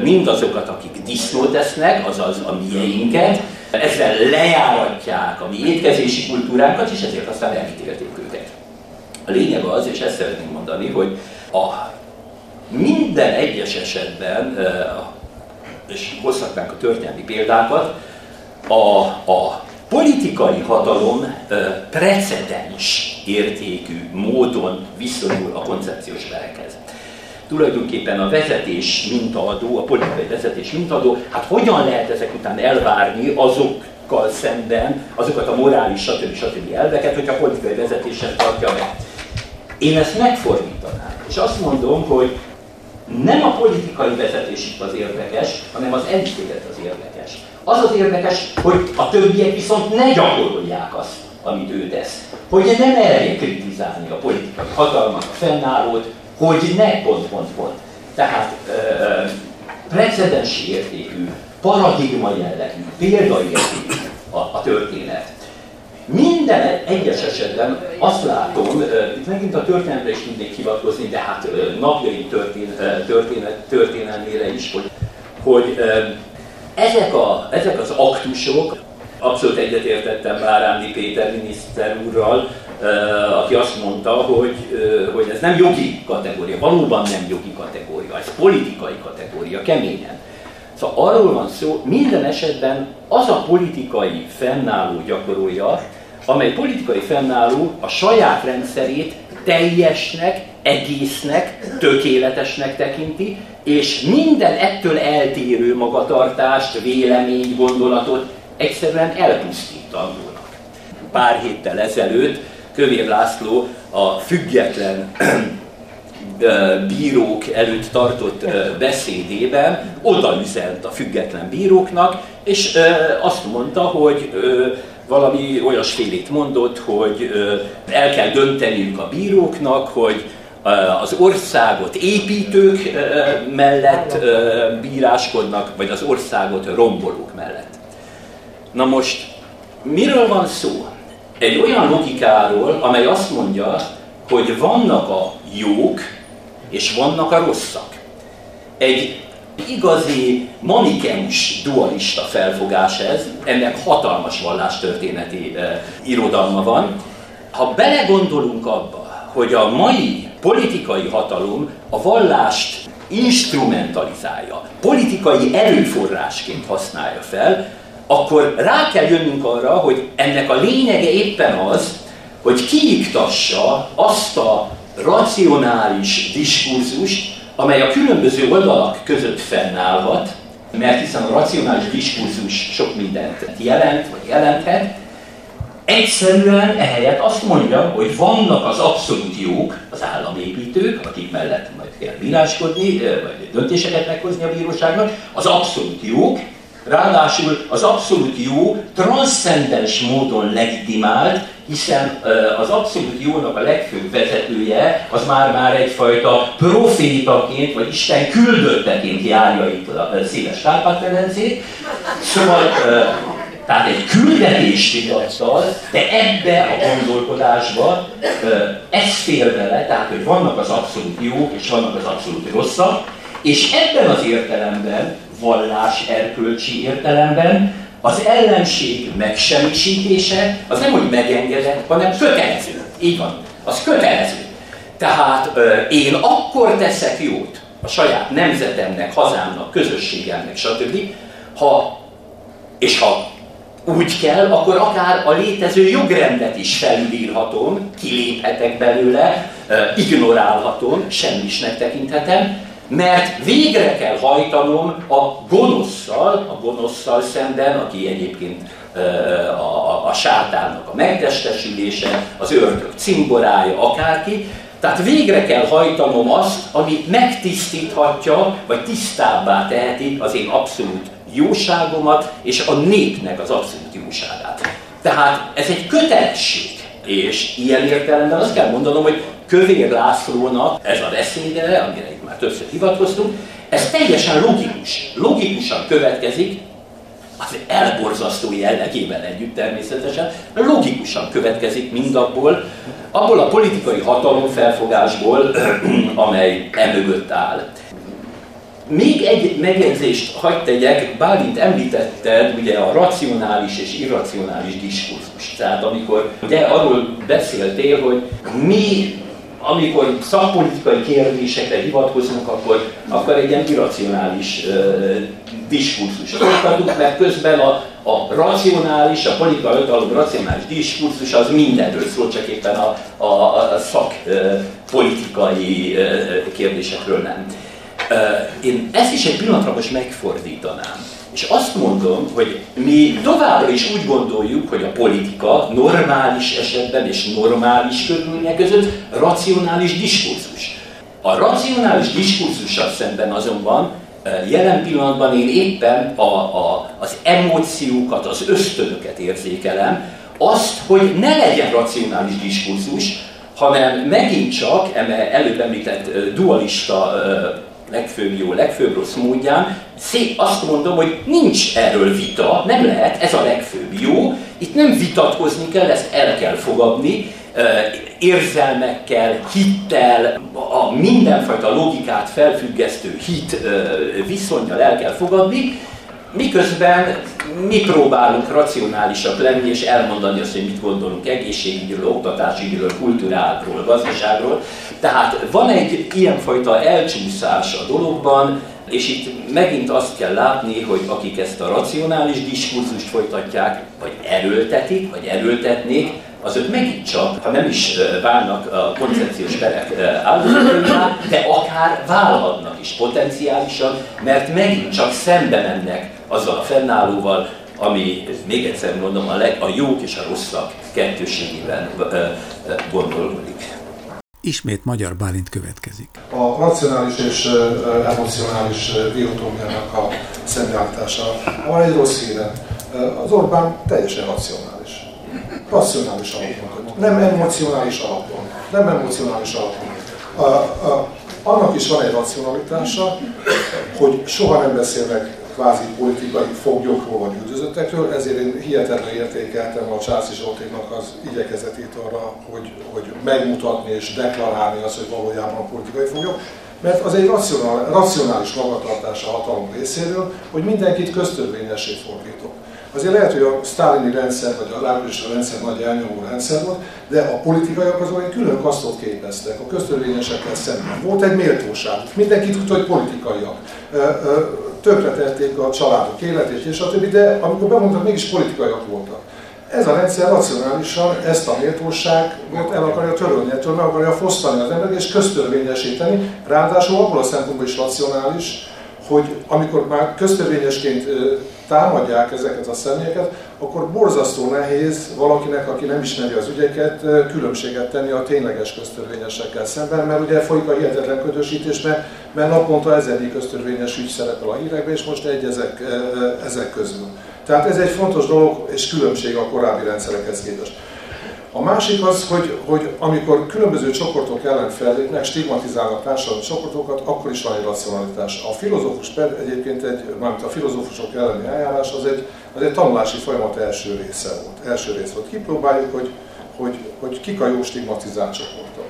mindazokat, akik disznót esznek, azaz a mieinket, ezzel lejáratják a mi étkezési kultúránkat, és ezért aztán elítélték őket. A lényeg az, és ezt szeretném mondani, hogy a minden egyes esetben, és hozhatnánk a történelmi példákat, a, a politikai hatalom precedens értékű módon viszonyul a koncepciós verekhez. Tulajdonképpen a vezetés mintaadó, a politikai vezetés mintaadó, hát hogyan lehet ezek után elvárni azokkal szemben azokat a morális, stb. stb. elveket, hogyha a politikai vezetéssel tartja meg. Én ezt megfordítanám, és azt mondom, hogy nem a politikai vezetés itt az érdekes, hanem az elítélet az érdekes. Az az érdekes, hogy a többiek viszont ne gyakorolják azt, amit ő tesz. Hogy ne merje kritizálni a politikai hatalmat, a fennállót, hogy ne pont, pont, pont. Tehát ö, precedensi értékű, paradigma jellegű, példaértékű a, a történet. Minden egyes esetben azt látom, itt megint a történetre is tudnék hivatkozni, de hát napjai történet, történet, történelmére is, hogy, hogy ezek, a, ezek az aktusok, abszolút egyetértettem Bárándi Péter miniszter úrral, aki azt mondta, hogy, hogy ez nem jogi kategória, valóban nem jogi kategória, ez politikai kategória, keményen. Szóval arról van szó, minden esetben az a politikai fennálló gyakorolja, amely politikai fennálló a saját rendszerét teljesnek, egésznek, tökéletesnek tekinti, és minden ettől eltérő magatartást, vélemény, gondolatot egyszerűen elpusztítanak. Pár héttel ezelőtt Kövér László a független bírók előtt tartott beszédében oda üzent a független bíróknak, és azt mondta, hogy valami olyasfélét mondott, hogy el kell dönteniük a bíróknak, hogy az országot építők mellett bíráskodnak, vagy az országot rombolók mellett. Na most, miről van szó? Egy olyan logikáról, amely azt mondja, hogy vannak a jók, és vannak a rosszak. Egy igazi manikeus dualista felfogás ez, ennek hatalmas vallástörténeti e, irodalma van. Ha belegondolunk abba, hogy a mai politikai hatalom a vallást instrumentalizálja, politikai erőforrásként használja fel, akkor rá kell jönnünk arra, hogy ennek a lényege éppen az, hogy kiiktassa azt a racionális diskurzust, amely a különböző oldalak között fennállhat, mert hiszen a racionális diskurzus sok mindent jelent, vagy jelenthet, egyszerűen ehelyett azt mondja, hogy vannak az abszolút jók, az államépítők, akik mellett majd kell bíráskodni, vagy döntéseket meghozni a bíróságnak, az abszolút jók, ráadásul az abszolút jó transzcendens módon legitimált, hiszen az abszolút jónak a legfőbb vezetője az már-már egyfajta profétaként, vagy Isten küldötteként járja itt a széles Kárpát-medencét. Szóval tehát egy küldetés tudattal, de ebbe a gondolkodásba ez fér bele, tehát hogy vannak az abszolút jók és vannak az abszolút rosszak, és ebben az értelemben, vallás erkölcsi értelemben az ellenség megsemmisítése az nem úgy megengedett, hanem kötelező. Így van. Az kötelező. Tehát én akkor teszek jót a saját nemzetemnek, hazámnak, közösségemnek, stb. Ha, és ha úgy kell, akkor akár a létező jogrendet is felülírhatom, kiléphetek belőle, ignorálhatom, semmisnek tekinthetem, mert végre kell hajtanom a gonoszszal, a gonoszszal szemben, aki egyébként a, a, a sátánnak a megtestesülése, az ördög cimborája, akárki, tehát végre kell hajtanom azt, ami megtisztíthatja, vagy tisztábbá teheti az én abszolút jóságomat, és a népnek az abszolút jóságát. Tehát ez egy kötelesség. És ilyen értelemben azt kell mondanom, hogy Kövér Lászlónak ez a beszéde, amire már többször hivatkoztunk, ez teljesen logikus. Logikusan következik, az elborzasztó jellegében együtt természetesen, logikusan következik mindabból, abból a politikai hatalomfelfogásból, <clears throat> amely emögött áll. Még egy megjegyzést hagyd tegyek, Bálint említetted ugye a racionális és irracionális diskurzus. Tehát amikor ugye arról beszéltél, hogy mi amikor szakpolitikai kérdésekre hivatkozunk, akkor, akkor egy ilyen irracionális uh, diskurzus folytatunk, mert közben a, a racionális, a politikai ötalom racionális diskurzus az mindenről szól, csak éppen a, a, a szakpolitikai uh, uh, kérdésekről nem. Uh, én ezt is egy pillanatra most megfordítanám. És azt mondom, hogy mi továbbra is úgy gondoljuk, hogy a politika normális esetben és normális körülmények között racionális diskurzus. A racionális diskurzussal szemben azonban eh, jelen pillanatban én éppen a, a, az emóciókat, az ösztönöket érzékelem, azt, hogy ne legyen racionális diskurzus, hanem megint csak, előbb említett eh, dualista eh, legfőbb jó, legfőbb rossz módján, szép azt mondom, hogy nincs erről vita, nem lehet, ez a legfőbb jó, itt nem vitatkozni kell, ezt el kell fogadni, érzelmekkel, hittel, a mindenfajta logikát felfüggesztő hit viszonyjal el kell fogadni, miközben mi próbálunk racionálisak lenni és elmondani azt, hogy mit gondolunk egészségügyről, oktatásügyről, kultúráról, gazdaságról. Tehát van egy ilyenfajta elcsúszás a dologban, és itt megint azt kell látni, hogy akik ezt a racionális diskurzust folytatják, vagy erőltetik, vagy erőltetnék, azok megint csak, ha nem is válnak a koncepciós perek áldozatainál, de akár válhatnak is potenciálisan, mert megint csak szembe mennek azzal a fennállóval, ami, még egyszer mondom, a, leg, a jók és a rosszak kettőségében gondolkodik. Ismét Magyar Bálint következik. A racionális és emocionális diotómiának a szembeállítása. Van egy rossz híre. Az Orbán teljesen racionális. Racionális alapon. Nem emocionális alapon. Nem emocionális alapon. A, a, annak is van egy racionalitása, hogy soha nem beszélnek kvázi politikai foglyokról vagy üldözöttekről, ezért én hihetetlenül értékeltem a Császi Zsoltéknak az igyekezetét arra, hogy, hogy megmutatni és deklarálni azt, hogy valójában a politikai foglyok, mert az egy racionális magatartás a hatalom részéről, hogy mindenkit köztörvényessé fordítok. Azért lehet, hogy a sztálini rendszer, vagy a lábülős rendszer nagy elnyomó rendszer volt, de a politikaiak azok egy külön kasztot képeztek, a köztörvényesekkel szemben. Volt egy méltóság, mindenkit tudta, hogy politikaiak. Tönkretették a családok életét, és a többi, de amikor bemondtak, mégis politikaiak voltak. Ez a rendszer racionálisan ezt a méltóságot el akarja törölni, ettől meg akarja fosztani az emberek és köztörvényesíteni, ráadásul abból a szempontból is racionális, hogy amikor már köztörvényesként támadják ezeket a személyeket, akkor borzasztó nehéz valakinek, aki nem ismeri az ügyeket, különbséget tenni a tényleges köztörvényesekkel szemben, mert ugye folyik a hihetetlen ködösítés, mert, mert naponta ezernyi köztörvényes ügy szerepel a hírekben, és most egy ezek, ezek közül. Tehát ez egy fontos dolog és különbség a korábbi rendszerekhez képest. A másik az, hogy, hogy amikor különböző csoportok ellen fellépnek, stigmatizálnak társadalmi csoportokat, akkor is van egy racionalitás. A filozófus egyébként egy, mármint a filozófusok elleni eljárás az egy, az egy tanulási folyamat első része volt. Első rész volt. Kipróbáljuk, hogy, hogy, hogy kik a jó stigmatizált csoportok.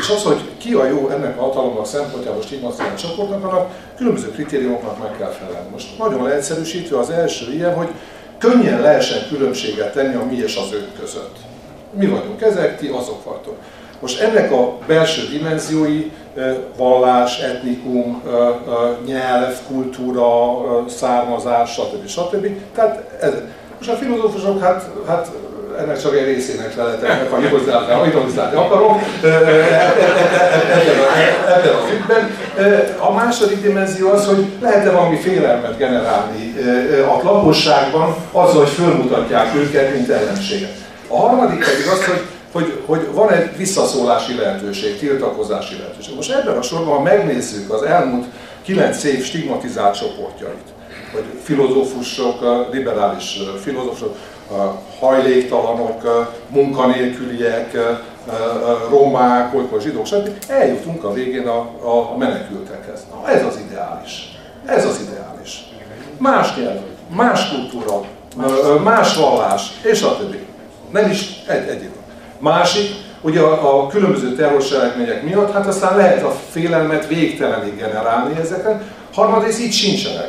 És az, hogy ki a jó ennek a hatalomnak szempontjából stigmatizált csoportnak, annak különböző kritériumoknak meg kell felelni. Most nagyon leegyszerűsítve az első ilyen, hogy könnyen lehessen különbséget tenni a mi és az ők között mi vagyunk ezek, ti azok vagytok. Most ennek a belső dimenziói, vallás, etnikum, nyelv, kultúra, származás, stb. stb. Tehát ez. Most a filozófusok, hát, hát ennek csak egy részének leletek, ha ironizálni, ironizálni akarok ebben a függben. A második dimenzió az, hogy lehet-e valami félelmet generálni a lakosságban azzal, hogy fölmutatják őket, mint ellenséget. A harmadik pedig az, hogy, hogy, hogy van egy visszaszólási lehetőség, tiltakozási lehetőség. Most ebben a sorban, ha megnézzük az elmúlt kilenc év stigmatizált csoportjait, hogy filozófusok, liberális filozófusok, hajléktalanok, munkanélküliek, romák, olykor zsidók, stb. eljutunk a végén a, a menekültekhez. Na, ez az ideális. Ez az ideális. Más nyelv, más kultúra, más vallás, és a többi. Nem is egy, egy Másik, ugye a, a különböző terrorselekmények miatt, hát aztán lehet a félelmet végtelenig generálni ezeken. Harmadrészt itt sincsenek.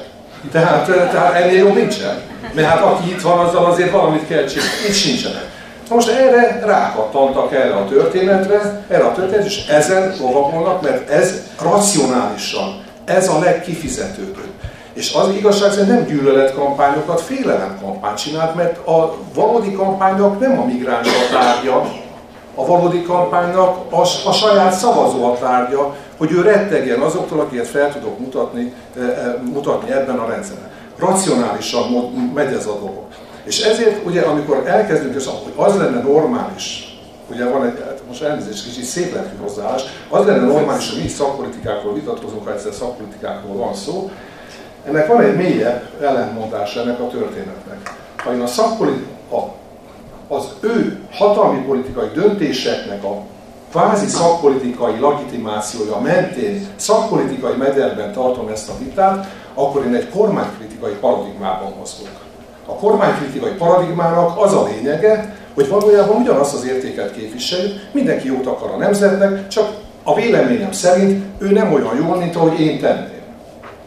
Tehát, tehát ennél jobb nincsen. Mert hát aki itt van, azzal azért valamit kell csinálni. Itt sincsenek. Most erre rákattantak erre a történetre, erre a történetre, és ezen lovagolnak, mert ez racionálisan, ez a legkifizetődőbb. És az igazság szerint nem gyűlöletkampányokat, kampányt csinált, mert a valódi kampánynak nem a migráns a tárgya, a valódi kampánynak a, a saját szavazó a tárgya, hogy ő rettegjen azoktól, akiket fel tudok mutatni, e, e, mutatni ebben a rendszerben. Racionálisan megy ez a dolog. És ezért ugye, amikor elkezdünk, és hogy az lenne normális, ugye van egy, hát most elnézést kicsit szép lett hozzáállás, az lenne normális, hogy mi szakpolitikákról vitatkozunk, ha egyszer szakpolitikákról van szó, ennek van egy mélyebb ellentmondása ennek a történetnek. Ha én a szakpolitika, az ő hatalmi politikai döntéseknek a kvázi szakpolitikai legitimációja mentén szakpolitikai mederben tartom ezt a vitát, akkor én egy kormánykritikai paradigmában mozgok. A kormánykritikai paradigmának az a lényege, hogy valójában ugyanazt az értéket képviseljük, mindenki jót akar a nemzetnek, csak a véleményem szerint ő nem olyan jó, mint ahogy én tenném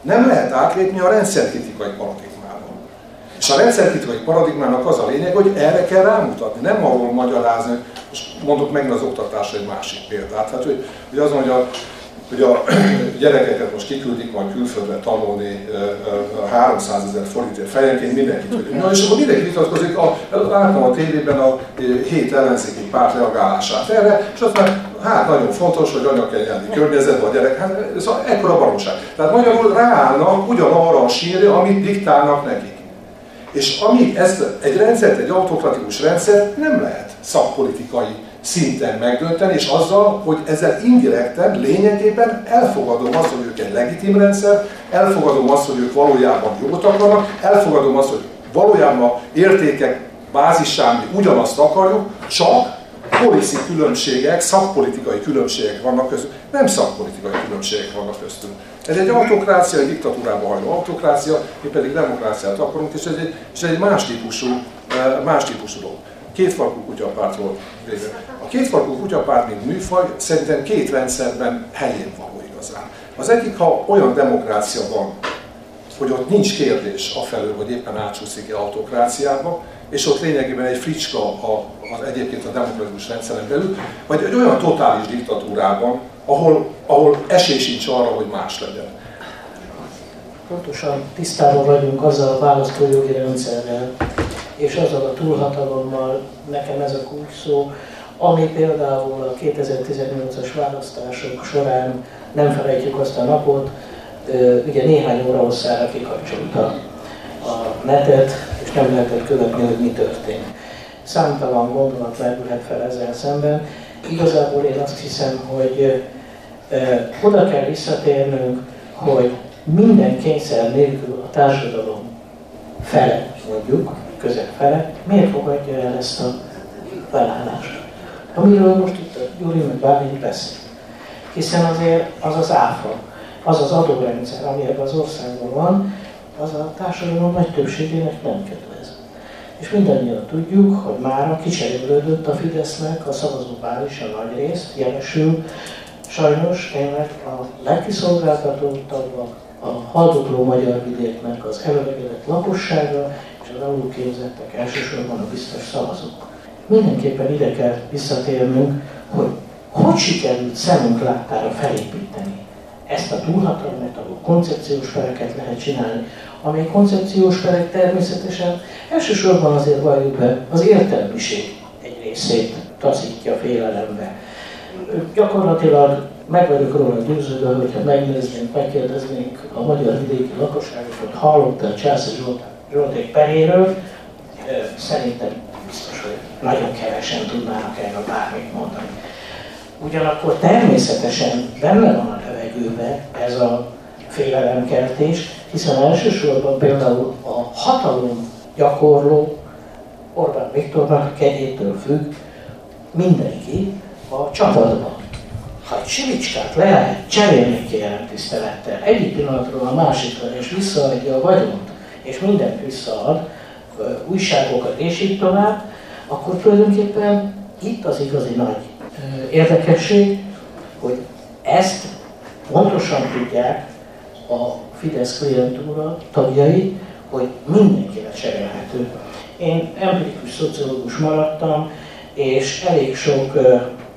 nem lehet átlépni a rendszerkritikai paradigmában. És a rendszerkritikai paradigmának az a lényeg, hogy erre kell rámutatni, nem arról magyarázni, most mondok meg az oktatásra egy másik példát. Hát, hogy, hogy az mondja, hogy a <clears throat> gyerekeket most kiküldik majd külföldre tanulni 300 ezer forintért fejenként mindenkit. Hogy, na és akkor mindenki vitatkozik, a, láttam a tévében a hét ellenzéki párt reagálását erre, és azt már hát nagyon fontos, hogy anyakenyelmi környezetben a gyerek, hát szóval ekkora baromság. Tehát magyarul ráállnak ugyanarra a sírre, amit diktálnak nekik. És amíg ezt egy rendszert, egy autokratikus rendszer nem lehet szakpolitikai szinten megdönteni, és azzal, hogy ezzel indirekten, lényegében elfogadom azt, hogy ők egy legitim rendszer, elfogadom azt, hogy ők valójában jót akarnak, elfogadom azt, hogy valójában értékek bázisán mi ugyanazt akarjuk, csak policy különbségek, szakpolitikai különbségek vannak köztünk, nem szakpolitikai különbségek vannak köztünk. Ez egy autokrácia, egy diktatúrába hajló autokrácia, mi pedig demokráciát akarunk, és ez egy, és egy más típusú, eh, más típusú dolog. Kétfarkú kutyapártról véve. A kétfarkú kutyapárt, mint műfaj, szerintem két rendszerben helyén való igazán. Az egyik, ha olyan demokrácia van, hogy ott nincs kérdés afelől, hogy éppen átsúszik-e autokráciába, és ott lényegében egy fricska az egyébként a demokratikus rendszeren belül, vagy egy olyan totális diktatúrában, ahol, ahol esély sincs arra, hogy más legyen. Pontosan tisztában vagyunk azzal a választójogi rendszerrel, és azzal a túlhatalommal, nekem ez a kulcs szó, ami például a 2018-as választások során nem felejtjük azt a napot, ugye néhány óra hosszára kikapcsolta a netet, nem lehetett követni, hogy mi történt. Számtalan gondolat merülhet fel ezzel szemben. Igazából én azt hiszem, hogy oda kell visszatérnünk, hogy minden kényszer nélkül a társadalom fele, mondjuk, közel fele, miért fogadja el ezt a felállást? Amiről most itt a Gyuri meg Bálint beszél. Hiszen azért az az áfa, az az adórendszer, ami ebben az országban van, az a társadalom nagy többségének nem kedvez. És mindannyian tudjuk, hogy már kicserélődött a Fidesznek a szavazóbázis a nagy részt, jelesül sajnos tényleg a legkiszolgáltatottabbak, a haldokló magyar vidéknek az előregedett lakossága és az alulképzettek elsősorban a biztos szavazók. Mindenképpen ide kell visszatérnünk, hogy hogy sikerült szemünk láttára felépíteni ezt a túlhatalmat, ahol koncepciós pereket lehet csinálni, amely koncepciós perek természetesen elsősorban azért valljuk be az értelmiség egy részét taszítja félelembe. Gyakorlatilag meg vagyok róla győződve, hogyha megnéznénk, megkérdeznénk a magyar vidéki lakosságot, hogy hallotta a Császai Zsolték peréről, szerintem biztos, hogy nagyon kevesen tudnának erről bármit mondani. Ugyanakkor természetesen benne van a levegőben ez a félelemkeltés, hiszen elsősorban például a hatalom gyakorló Orbán Viktornak kegyétől függ mindenki a csapatban. Ha egy simicskát le lehet cserélni kérem tisztelettel egyik pillanatról a másikra, és visszaadja a vagyont, és mindent visszaad, újságokat és így tovább, akkor tulajdonképpen itt az igazi nagy érdekesség, hogy ezt pontosan tudják a Fidesz klientúra tagjai, hogy mindenkire cserélhető. Én empirikus szociológus maradtam, és elég sok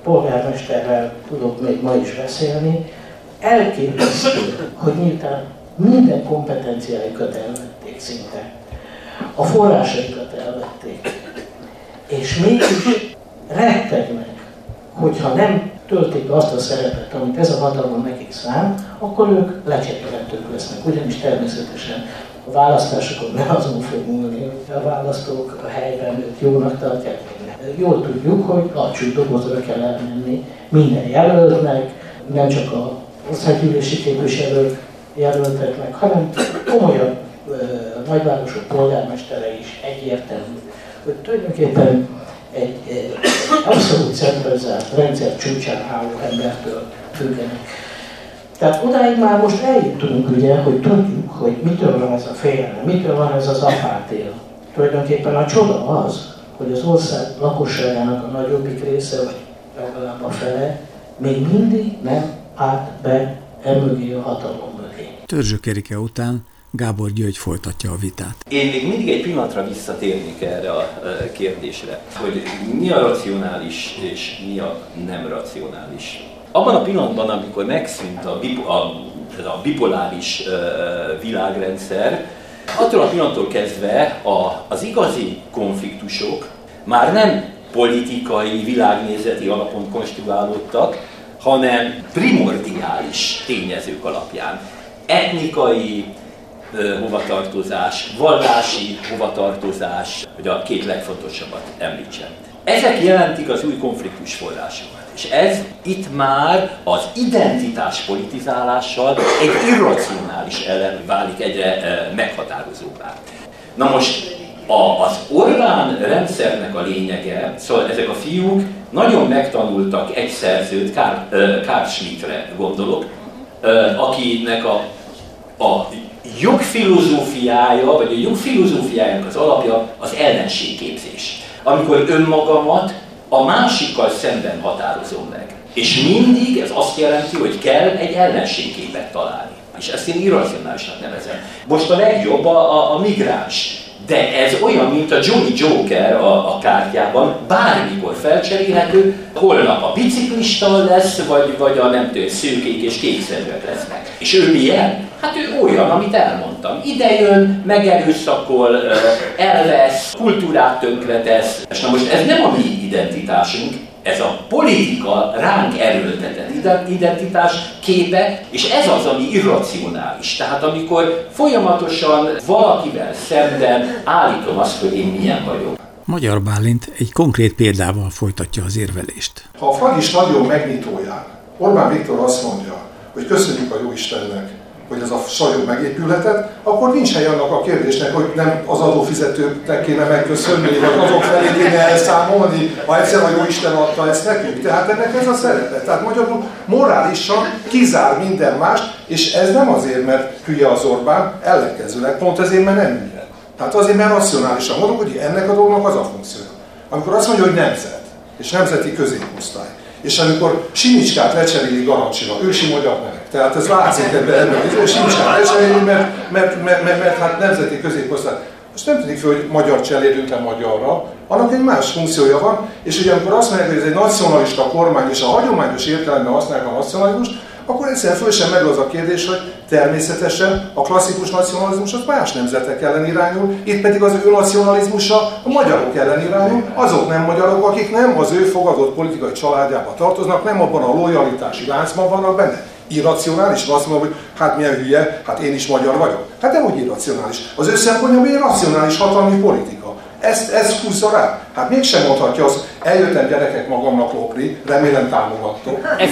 polgármesterrel tudok még ma is beszélni. Elképesztő, hogy miután minden kompetenciájukat elvették szinte, a forrásaikat elvették, és mégis rettegnek, hogyha nem töltik azt a szerepet, amit ez a hatalom nekik szám, akkor ők lecserélhetők lesznek. Ugyanis természetesen a választásokon nem azon fog múlni, a választók a helyben őt jónak tartják. Jól tudjuk, hogy lacsú dobozra kell elmenni minden jelöltnek, nem csak a országgyűlési képviselők jelölteknek, hanem komolyabb nagyvárosok polgármestere is egyértelmű, hogy tulajdonképpen egy, egy abszolút centralizált rendszer csúcsán álló embertől függenek. Tehát odáig már most eljutunk, ugye, hogy tudjuk, hogy mitől van ez a félelem, mitől van ez az apátia. Tulajdonképpen a csoda az, hogy az ország lakosságának a nagyobbik része, vagy legalább a fele, még mindig nem állt be emögé a hatalom mögé. Törzsök Erike után Gábor György folytatja a vitát. Én még mindig egy pillanatra visszatérnék erre a kérdésre, hogy mi a racionális és mi a nem racionális. Abban a pillanatban, amikor megszűnt a, bip- a, a bipoláris világrendszer, attól a pillanattól kezdve a, az igazi konfliktusok már nem politikai, világnézeti alapon konstruálódtak, hanem primordiális tényezők alapján. Etnikai, hovatartozás, vallási hovatartozás, hogy a két legfontosabbat említsem. Ezek jelentik az új konfliktus forrásokat. És ez itt már az identitás politizálással egy irracionális ellen válik egyre meghatározóbbá. Na most a, az Orbán rendszernek a lényege, szóval ezek a fiúk nagyon megtanultak egy szerzőt, Karl Schmidtre gondolok, akinek a, a jogfilozófiája, vagy a jogfilozófiájának az alapja az ellenségképzés. Amikor önmagamat a másikkal szemben határozom meg. És mindig ez azt jelenti, hogy kell egy ellenségképet találni. És ezt én irracionálisnak nevezem. Most a legjobb a, a, a migráns. De ez olyan, mint a Johnny Joker a, a kártyában, bármikor felcserélhető, holnap a biciklista lesz, vagy, vagy a nem tudom, szőkék és kékszerűek lesznek. És ő milyen? Hát ő olyan, amit elmondtam. Ide jön, megerőszakol, elvesz, kultúrát tönkretesz. És na most ez nem a mi identitásunk, ez a politika ránk erőltetett identitás képe, és ez az, ami irracionális. Tehát amikor folyamatosan valakivel szemben állítom azt, hogy én milyen vagyok. Magyar Bálint egy konkrét példával folytatja az érvelést. Ha a Fragis nagyon megnyitóján Orbán Viktor azt mondja, hogy köszönjük a Jóistennek, hogy ez a sajó megépülhetett, akkor nincs hely annak a kérdésnek, hogy nem az adófizetőknek kéne megköszönni, vagy azok felé kéne elszámolni, ha egyszer a jó Isten adta ezt nekünk. Tehát ennek ez a szerepe. Tehát magyarul morálisan kizár minden más, és ez nem azért, mert hülye az Orbán, ellenkezőleg, pont ezért, mert nem hülye. Tehát azért, mert racionálisan hogy ennek a dolognak az a funkciója. Amikor azt mondja, hogy nemzet, és nemzeti középosztály, és amikor Simicskát lecseréli Garancsira, ősi magyar nevek. Tehát ez látszik ebben, ebben hogy Simicskát lecseréli, mert, mert, mert, mert, mert hát nemzeti középosztály. Most nem tűnik fel, hogy magyar cserélünk le magyarra, annak egy más funkciója van, és ugye amikor azt mondják, hogy ez egy nacionalista kormány, és a hagyományos értelemben használják a nacionalizmust, akkor egyszerűen föl sem meg az a kérdés, hogy természetesen a klasszikus nacionalizmus az más nemzetek ellen irányul, itt pedig az ő nacionalizmusa a magyarok ellen irányul, azok nem magyarok, akik nem az ő fogadott politikai családjába tartoznak, nem abban a lojalitási láncban vannak benne. Irracionális? Azt mondom, hogy hát milyen hülye, hát én is magyar vagyok. Hát nem úgy irracionális. Az ő szempontjából egy racionális hatalmi politika. Ezt, ezt húzza rá. Hát mégsem mondhatja az, eljöttem gyerekek magamnak lopni, remélem támogattok. Hát ez,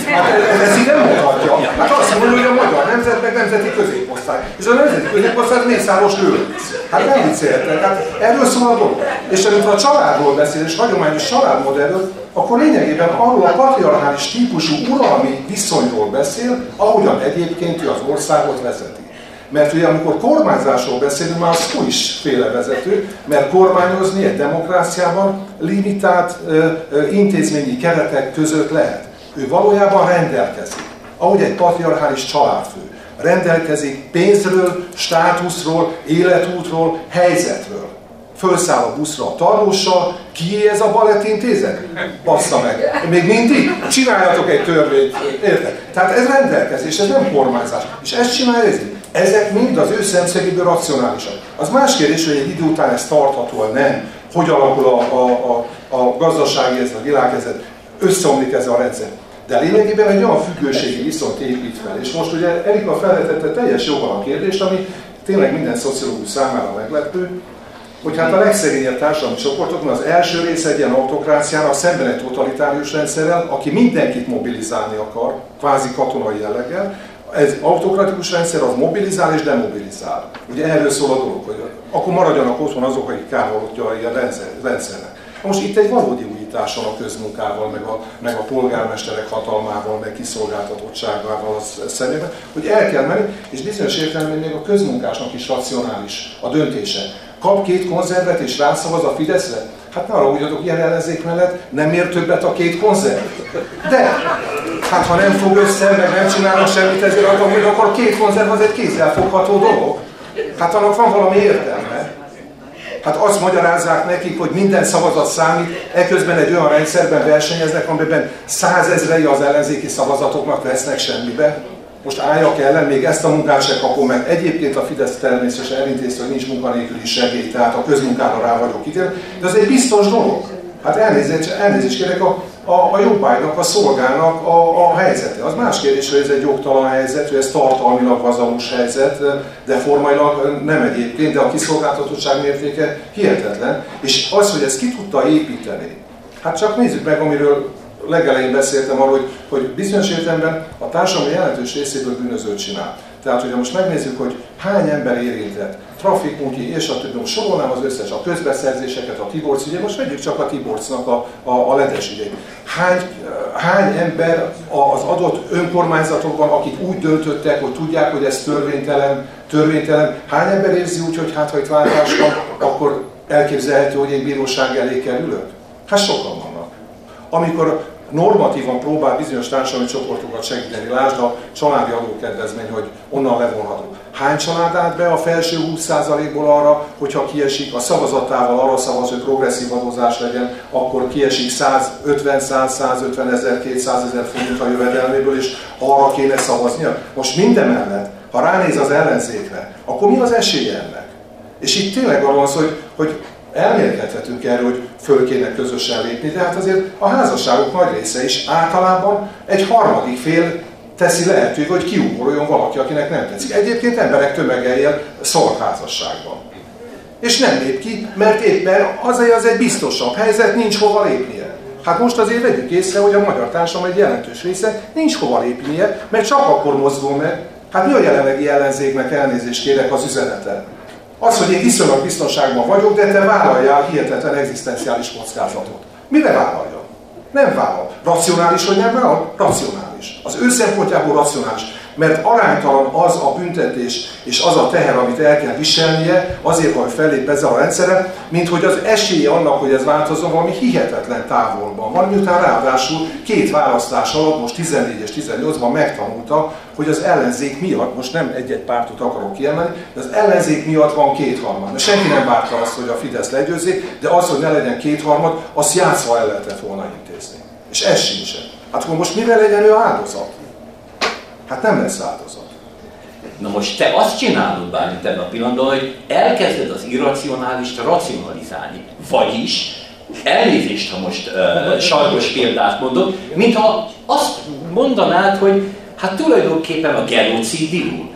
ez így nem mondhatja. Hát azt mondja, hogy a magyar nemzet meg nemzeti középosztály. És a nemzeti középosztály Mészáros lővész. Hát nem vicceltek. Hát erről szól a dolog. És amikor a családról beszél, és hagyományos családmodellről, akkor lényegében arról a patriarchális típusú uralmi viszonyról beszél, ahogyan egyébként ő az országot vezeti. Mert ugye amikor kormányzásról beszélünk, már az is félevezető, mert kormányozni egy demokráciában limitált ö, ö, intézményi keretek között lehet. Ő valójában rendelkezik, ahogy egy patriarchális családfő. Rendelkezik pénzről, státuszról, életútról, helyzetről. Fölszáll a buszra a tarlóssal, kié ez a balettintézet? Bassza meg. Még mindig? Csináljatok egy törvényt. Érted? Tehát ez rendelkezés, ez nem kormányzás. És ezt csinálja ez ezek mind az ő szemszögéből racionálisak. Az más kérdés, hogy egy idő után ez tartható nem. Hogy alakul a, a, a, a gazdasági, ez a világhelyzet, összeomlik ez a rendszer. De lényegében egy olyan függőségi viszont épít fel. És most ugye Erika felvetette teljes joggal a kérdést, ami tényleg minden szociológus számára meglepő, hogy hát a legszegényebb társadalmi csoportokban az első része egy ilyen autokráciának szemben egy totalitárius rendszerrel, aki mindenkit mobilizálni akar, kvázi katonai jelleggel, ez autokratikus rendszer az mobilizál és demobilizál. Ugye erről szól a dolog, hogy akkor maradjanak otthon azok, akik kárvalótjai a rendszer, rendszernek. Most itt egy valódi újítás van a közmunkával, meg a, meg a polgármesterek hatalmával, meg kiszolgáltatottságával szemében, hogy el kell menni, és bizonyos értelemben még a közmunkásnak is racionális a döntése. Kap két konzervet és rászavaz a Fideszre? Hát ne arra ilyen ellenzék mellett, nem ér többet a két konzerv. De, hát ha nem fog össze, meg nem csinálnak semmit ezért, akkor, akkor a két konzerv az egy kézzelfogható dolog. Hát annak van valami értelme. Hát azt magyarázzák nekik, hogy minden szavazat számít, eközben egy olyan rendszerben versenyeznek, amiben százezrei az ellenzéki szavazatoknak vesznek semmibe. Most álljak ellen, még ezt a munkát se kapom meg. Egyébként a Fidesz természetesen elintézte, hogy nincs munkanélküli segély, tehát a közmunkára rá vagyok ítélve, de az egy biztos dolog. Hát elnézést, elnézést kérek, a a, a jobbágynak, a szolgának a, a helyzete. Az más kérdés, hogy ez egy jogtalan helyzet, hogy ez tartalmilag vazalus helyzet, de formailag nem egyébként, de a kiszolgáltatottság mértéke hihetetlen. És az, hogy ezt ki tudta építeni, hát csak nézzük meg, amiről legelején beszéltem arról, hogy, hogy bizonyos értelemben a társadalom jelentős részéből bűnözőt csinál. Tehát, hogyha most megnézzük, hogy hány ember érintett, trafikunki és a többi, most sorolnám az összes, a közbeszerzéseket, a Tiborc ugye most vegyük csak a Tiborcnak a, a, a ledes ügyét. Hány, hány ember az adott önkormányzatokban, akik úgy döntöttek, hogy tudják, hogy ez törvénytelen, törvénytelen, hány ember érzi úgy, hogy hát ha itt váltás van, akkor elképzelhető, hogy egy bíróság elé kerülök? Hát sokan vannak. Amikor normatívan próbál bizonyos társadalmi csoportokat segíteni. Lásd a családi adókedvezmény, hogy onnan levonható. Hány család állt be a felső 20%-ból arra, hogyha kiesik, a szavazatával arra szavaz, hogy progresszív adózás legyen, akkor kiesik 150, 100, 150 ezer, 200 ezer forint a jövedelméből, és arra kéne szavaznia. Most mindemellett, ha ránéz az ellenzékre, akkor mi az esélye ennek? És itt tényleg arról van szó, hogy, hogy elmélkedhetünk erről, hogy föl kéne közösen lépni, de hát azért a házasságok nagy része is általában egy harmadik fél teszi lehetővé, hogy kiugorjon valaki, akinek nem tetszik. Egyébként emberek tömege él házasságban. És nem lép ki, mert éppen azért az egy biztosabb helyzet, nincs hova lépnie. Hát most azért vegyük észre, hogy a magyar társadalom egy jelentős része nincs hova lépnie, mert csak akkor mozdul meg. Hát mi a jelenlegi ellenzéknek elnézést kérek az üzenete? Az, hogy én viszonylag biztonságban vagyok, de te vállaljál hihetetlen egzisztenciális kockázatot. Mire vállalja? Nem vállal. Racionális, hogy nem vállal? Racionális. Az ő szempontjából racionális mert aránytalan az a büntetés és az a teher, amit el kell viselnie, azért, hogy fellép ezzel a rendszeren, mint hogy az esélye annak, hogy ez változzon, valami hihetetlen távolban van, miután ráadásul két választás alatt, most 14 és 18-ban megtanulta, hogy az ellenzék miatt, most nem egy-egy pártot akarok kiemelni, de az ellenzék miatt van kétharmad. Senki nem várta azt, hogy a Fidesz legyőzzék, de az, hogy ne legyen kétharmad, azt játszva el lehetett volna intézni. És ez sincsen. Hát akkor most mivel legyen ő áldozat? Hát nem lesz áldozat. Na most te azt csinálod bármint ebben a pillanatban, hogy elkezded az irracionálist racionalizálni. Vagyis, elnézést, ha most uh, sarkos példát mondok, mintha azt mondanád, hogy hát tulajdonképpen a genocid indul.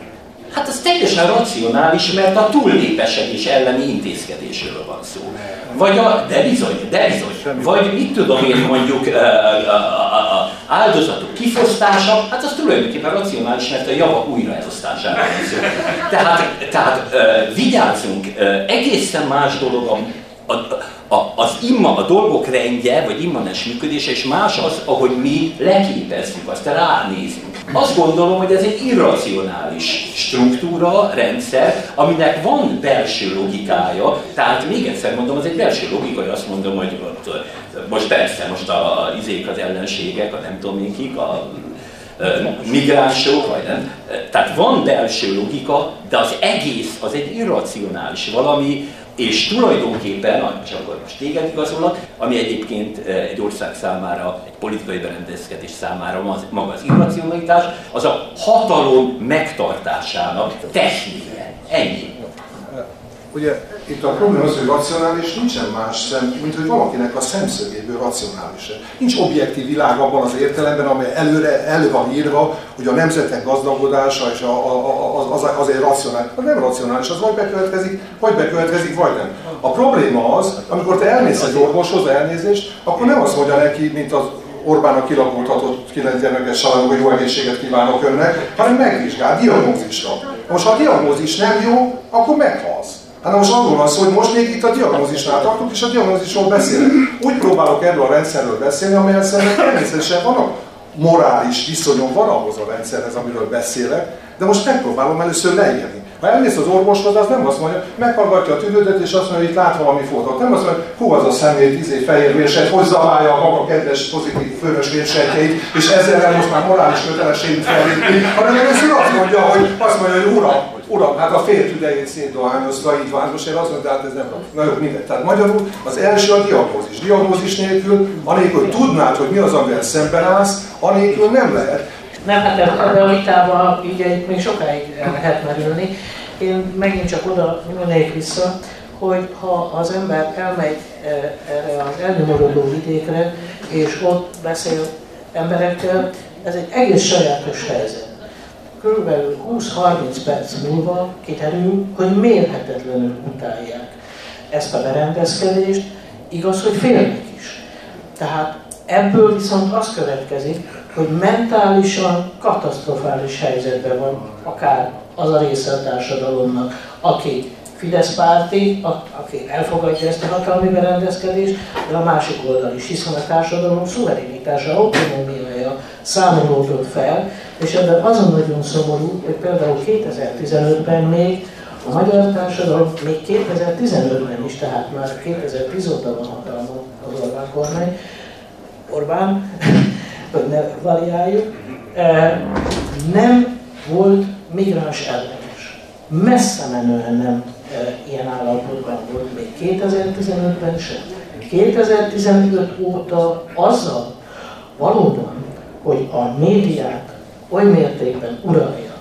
Hát az teljesen racionális, mert a túlnépesedés elleni intézkedésről van szó. Vagy a, de bizony, de bizony. Vagy mit tudom én mondjuk a, a, a áldozatok kifosztása, hát az tulajdonképpen racionális, mert a javak újraelosztására van szó. Tehát, tehát vigyázzunk, egészen más dolog a, a, a, az imma, a dolgok rendje, vagy immanens működése, és más az, ahogy mi leképezzük azt, ránézünk. Azt gondolom, hogy ez egy irracionális struktúra, rendszer, aminek van belső logikája, tehát még egyszer mondom, az egy belső logika, hogy azt mondom, hogy ott, most persze, most a, a izék az ellenségek, a nem tudom én kik, a migránsok, vagy nem. Tehát van belső logika, de az egész az egy irracionális valami, és tulajdonképpen, és akkor most téged igazolnak, ami egyébként eh, egy ország számára, egy politikai berendezkedés számára maga az irracionalitás, az a hatalom megtartásának technika. Ennyi. Ugye itt a probléma az, hogy racionális nincsen más szem, mint hogy valakinek a szemszögéből racionális. Nincs objektív világ abban az értelemben, amely előre elő van írva, hogy a nemzetek gazdagodása és a, a, a, az, az egy racionális. Az nem racionális, az vagy bekövetkezik, vagy bekövetkezik, vagy nem. A probléma az, amikor te elmész egy orvoshoz elnézést, akkor nem azt mondja neki, mint az Orbánnak kilakoltatott 9 gyermekes családok, hogy jó egészséget kívánok önnek, hanem megvizsgál, diagnózisra. Most ha a diagnózis nem jó, akkor meghalsz. Hát most arról van szó, hogy most még itt a diagnózisnál tartunk, és a diagnózisról beszélek. Úgy próbálok erről a rendszerről beszélni, amelyen szerintem természetesen vannak morális viszonyom van ahhoz a rendszerhez, amiről beszélek, de most megpróbálom először leírni. Ha elmész az orvoshoz, az nem azt mondja, meghallgatja a tüdődet, és azt mondja, hogy itt lát valami fotót. Nem azt mondja, hú, az a személy, izé, fehér vérset, hogy zabálja a maga kedves, pozitív, főnös vérsejtjeit, és ezzel most már morális kötelességünk fellépni, hanem először azt mondja, hogy azt mondja, hogy uram, uram, hát a fél tüdejét szétdohányozta, így van, most én azt mondom, hát ez nem Na jó, mindegy. Tehát magyarul az első a diagnózis. Diagnózis nélkül, anélkül, tudnád, hogy mi az, amivel szemben állsz, anélkül nem lehet. Nem, hát ebbe a vitába így még sokáig lehet merülni. Én megint csak oda nyúlnék vissza, hogy ha az ember elmegy e, erre az elnyomorodó vidékre, és ott beszél emberekkel, ez egy egész sajátos helyzet. Körülbelül 20-30 perc múlva kiderül, hogy mérhetetlenül utálják ezt a berendezkedést, igaz, hogy félnek is. Tehát ebből viszont az következik, hogy mentálisan katasztrofális helyzetben van akár az a része a társadalomnak, aki Fidesz párti, aki elfogadja ezt a hatalmi berendezkedést, de a másik oldal is, hiszen a társadalom szuverenitása, autonómiája számolódott fel, és ebben azon nagyon szomorú, hogy például 2015-ben még a magyar társadalom még 2015-ben is, tehát már 2010 óta van hatalma az Orbán kormány, Orbán, <laughs> hogy ne variáljuk, eh, nem volt migráns ellenes. Messze menően nem e, ilyen állapotban volt még 2015-ben sem. 2015 óta azzal valóban, hogy a médiát oly mértékben uralja,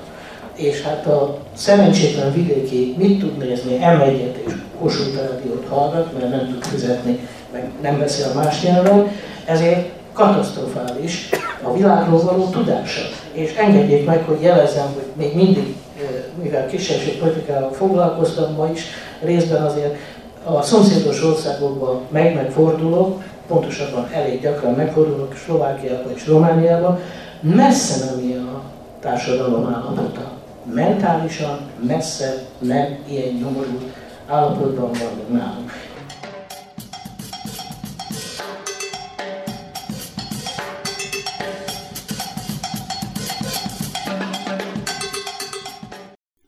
és hát a szerencsétlen vidéki mit tud nézni, m és Kossuth Rádiót hallgat, mert nem tud fizetni, meg nem beszél más nyelven, ezért katasztrofális a világról való tudása. És engedjék meg, hogy jelezzem, hogy még mindig, mivel kisebbségpolitikával foglalkoztam ma is, részben azért a szomszédos országokban meg-megfordulok, pontosabban elég gyakran megfordulok Szlovákiában és Romániában, messze nem ilyen a társadalom állapota. Mentálisan messze nem ilyen nyomorult állapotban vannak nálunk.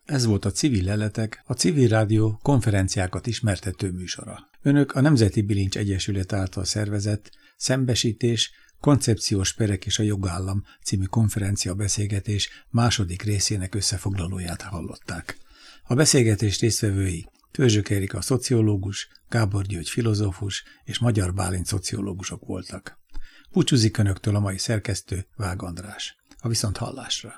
Ez volt a Civil Leletek, a Civil Rádió konferenciákat ismertető műsora. Önök a Nemzeti Bilincs Egyesület által szervezett Szembesítés, Koncepciós perek és a jogállam című konferencia beszélgetés második részének összefoglalóját hallották. A beszélgetés résztvevői Törzsök Erika szociológus, Gábor György filozófus és Magyar Bálint szociológusok voltak. Búcsúzik Önöktől a mai szerkesztő Vág András. A viszont hallásra.